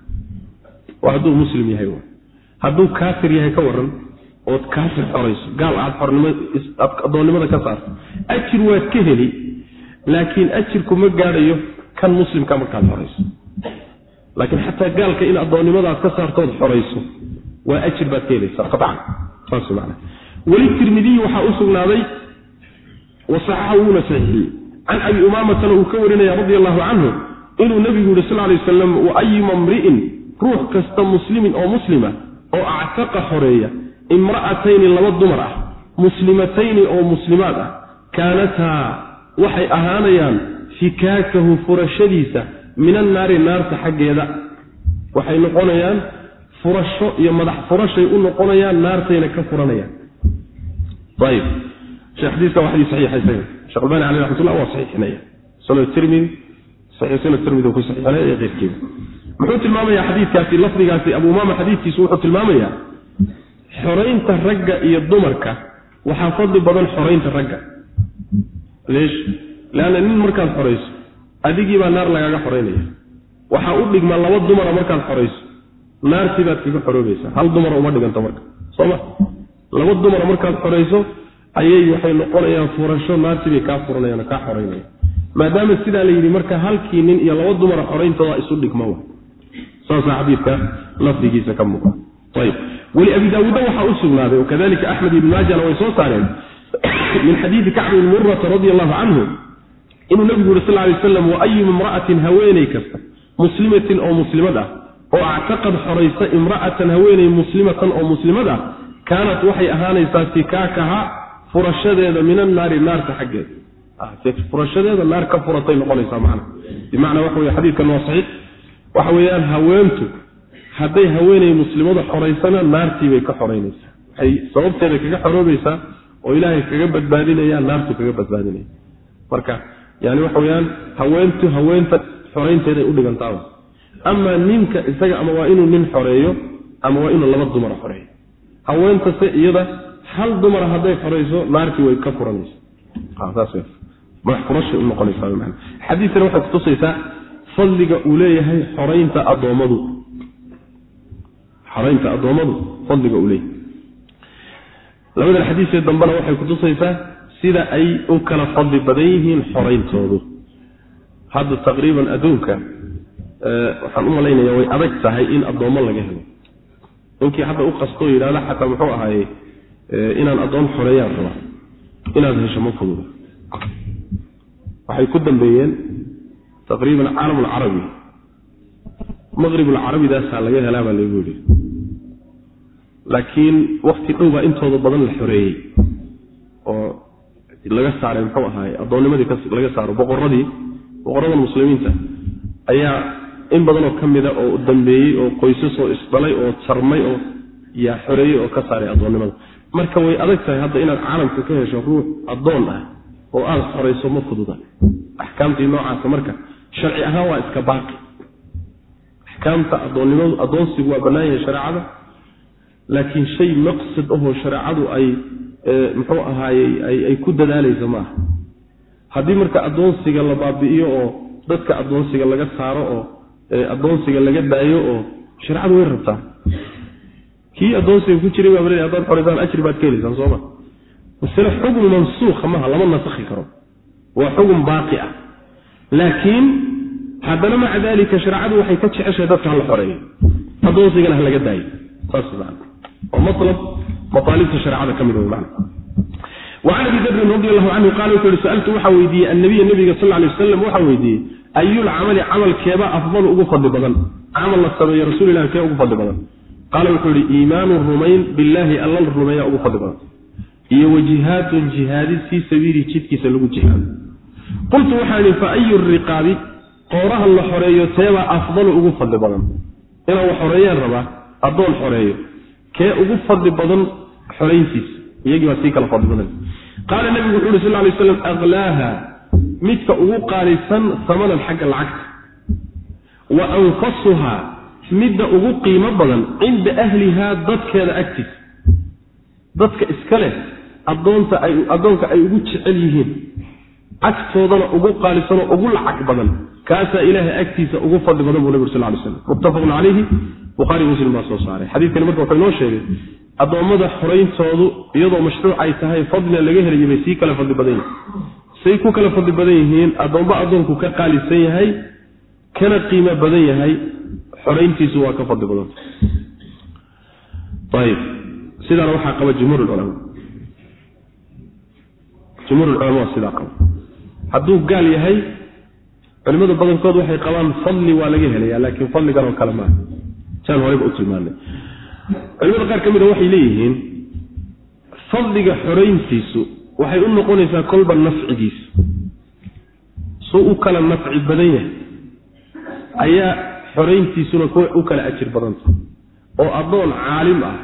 Waa hadduu muslim yahay hadduu kaafir yahay ka waran ood kaafir xorayso gaal aad adoonnimada ka saarto ajir waad ka heli laakiin ajirku ma gaadhayo kan muslimka markaad xorayso laakiin xataa gaalka in addoonnimadaad ka saartood xorayso waa ajir baad ka helaysaa. Qacan saas man weli tirmidiyi waxaa u sugnaaday wasaxaxa wuuna saxiixiyey can abi umaamatana uu ka warinaya radi allahu canhu inuu nebigu yihi sal lay wasalam wa ayuma mri'in ruux kasta muslimin oo muslima oo actaqa xoreeya imra'atayni laba dumar ah muslimatayni oo muslimaad ah kaanataa waxay ahaanayaan fikaakahu furashadiisa min annaari naarta xaggeeda. Waxay noqonayaan furasho iyo madax furashay u noqonayaan naartayna ka furanayaan. Ayib. Xadiiska waa xadiis saxiixa isaga sheekh albani caleyh raxmatullah waa saxiixinaya. Sunan tirmidi saxiix sunan tirmidi ku saxiixinaya iyo keyrkeeda muxuu tilmaamayaa xadiidkaasi lafdigaasi? Abu umaama xadiidkiisu wuxuu tilmaamayaa xoraynta ragga iyo dumarka. Waxaa fadli badan xoraynta ragga leesh. Leanna nin markaad xorayso adigii baa naar lagaaga xoraynaya waxaa u dhigma laba dumara markaad xorayso naartii baad kaga xoroobaysaa. Hal dumara uma dhiganto marka. Sooma laba dumara markaad xorayso ayay waxay noqonayaan furasho naartii bay kaa furanayaan kaa xoraynaya maadaama sidaa la yidhi marka halkii nin iyo laba dumara xorayntooda isu dhigma wa? Saasaa xadiidka lafdigiisa ka muuqa ayb weli abi daawuudda waxaa u sugnaaday wakadalika axmed ibn maajana way soo saareen min xadiidi kacbi bn murata radi allahu canhu inuu nabigu yuri sal lay waslam wa ayuma imra'atin haweeney kasta muslimatin oo muslimad ah oo actaqad xoraysa imra'atan haweeney muslimatan oo muslimad ah kaanat waxay ahaanaysaa sikaakaha furashadeeda min annaari naarta xaggeeda. Furashadeeda naar ka furatay noqonaysaa macna. Bimacnaa waxa wey xadiidkan waa saxiix. Waxa weeyaan haweentu hadday haweeney muslimada xoraysana naartii bay ka xoraynaysaa. Waxay sababteeda kaga xoroobaysaa oo ilaahay kaga badbaadinaya naartu kaga badbaadinaya. Marka yani waxa weyaan haweentu haweenta xoraynteeday u dhigantaaba amaa ninka isaga ama waa inuu nin xoreeyo ama waa inuu laba dumara xoreeyo. Haweentase iyada hal dumara hadday xorayso naartii way ka furanaysa u noqonaysaxadiidkani waxay kutusaysaa fadliga uu leeyahay xoraynta addoommadu. Xoraynta addoommadu fadliga uu leeyahay labadan xadiisee dambena waxay kutusaysaa sida ay u kala fadli badan yihiin xorayntoodu hadda taqriiban adduunka waxaan u malaynaya way adag tahay in addoommo laga helo. Ninkii hadda u qastoo yidhahda xataa muxuu ahaaye inaan addoon xoreeyaan rabaa inaad hesho ma fududa. Waxay ku dambeeyeen taqriiban caalam alcarabi maqrib alcarabidaasaa laga helaa baa laygu yidhi laakiin wakti dhow baa intooda badan la xoreeyey oo laga saaray muxuu ahaaye addoonnimadii laga saaro boqoradii boqoradan muslimiinta. Ayaa in badanoo ka mida oo dambeeyey oo qoysasoo isdhalay oo tarmay oo yaa xoreeyey oo ka saaray addoonnimada. Marka way adag tahay hadda inaad caalamka ka hesho ruux addoon ah oo aada xorayso ma fududa. Axkaamtii noocaasa marka sharci ahaan waa iska baaqi. Axkaamta addoonnimadu addoonsigu waa bannaan yahay shareecada laakiin shay maqsad ahoo shareecadu ay muxuu ahaayey ay ku dadaalaysa maaha. Haddii marka addoonsiga la baabi'iyo oo dadka addoonsiga laga saaro oo addoonsiga laga daayo oo shareecadu way rabtaa kii addoonsiga ku jiray baa le hadaad xoraysaan ajri baad ka helaysaan sooma masale xugm mansuukha maha lama nasakhi karo. Waa xugum baaqi ah. Laakiin haddana maca dalika shareecadu waxay ka jeceshahay dadka hala xoreeyo adoonsigana ha laga daayo. Saas man wacan abi dabrin radi allahu canhu qaala wuxuu yihi sa'altu waxaa weydiiyey annabiya nabiga sal lay wasalam waxaa weydiiyey ayulcamali camalkeeba afdalu ugu fadli badan? Camal la sameeyo rasuulilah kee ugu fadli badan? Qaala wuxuu yihi iimaanu rumayn billaahi alla la rumeeya ugu fadli badan. Iyo wajihaadun jihaadi fii sabiili jidkiisa lagu jihaado. Qultu waxaan idhi fa ayu riqaabi? Qooraha la xoreeyo teebaa afdalu ugu fadli badan. Inaan wax xoreeyaan rabaa addoon xoreeyo kee ugu fadli badan xorayntiisa iyagii baa sii kala fadli badan. Qaala nabigu wuxu uhi sal lay slam aklaaha midka ugu qaalisan samanan xagga lacagta. Wa anfasuhaa midda ugu qiimo badan cinda ahlihaa dadkeeda agtiisa. Dadka iska leh adoonta ay addoonka ay ugu jecel yihiin. Agtoodana ugu qaalisanoo ugu lacag badan. Kaasaa ilaahay agtiisa ugu fadli badan buu nabig sal lay slam muttafaqun calayhi bukhaari muslim baa soo saaray. Xadiidkani marka wuxuu inoo sheegay addoommada xorayntoodu iyadoo mashruuc ay tahay fadlina laga helayo bay sii kala fadli badan yihiin. Say ku kala fadli badan yihiin addoomba addoonku ka qaalisan yahay kana qiimo badan yahay xorayntiisu waa ka fadli badanta ayib. Sidaana waxaa qaba jumhuur culama jumhuur sidaa qaba. Hadduu gaal yahay culimada badankood waxay qabaan fadli waa laga helaya laakiin fadligan oo kale maaha saan horeyba u tilmaanay culimada qaar ka mida waxay leeyihiin fadliga xorayntiisu waxay u noqonaysaa kolba nafcigiisa suu u kala nafci badan yahay ayaa xorayntiisuna u kala ajir badanta. Oo addoon caalim ah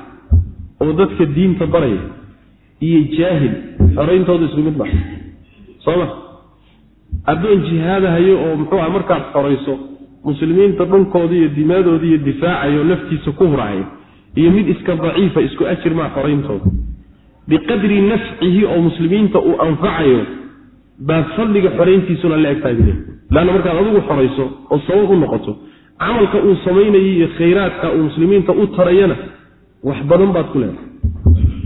oo dadka diinta baraya iyo jaahil xorayntooda isku mid ma? Addoon jihaadahayo oo muxuu ah markaad xorayso muslimiinta dhunkooda iyo dimaadooda iyo difaacayo naftiisa ku huraayo iyo mid iska daciifa isku ajir maa xorayntooda biqadri nafcihi oo muslimiinta uu anfacayo baa fadliga xorayntiisuna la egtahay bile leanna markaad adigu xorayso oo sabab u noqoto camalka uu samaynayay iyo khayraadka uu muslimiinta u tarayana wax badan baad ku leedahay.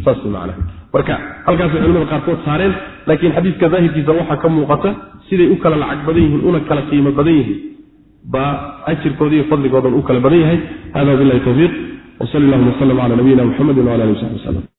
Saas macnaha. Marka halkaasay culimada qaarkood saareen laakiin xadiidka daahirkiisa waxaa ka muuqata siday u kala lacag badan yihiin una kala qiimo badan yihiin baa ajirkooda iyo fadligoodan u kala badan yahay. Hada bilahi tawfiiq wsal allahuma wslm cala nabiyina muxamedi wala ali w saxbi wslm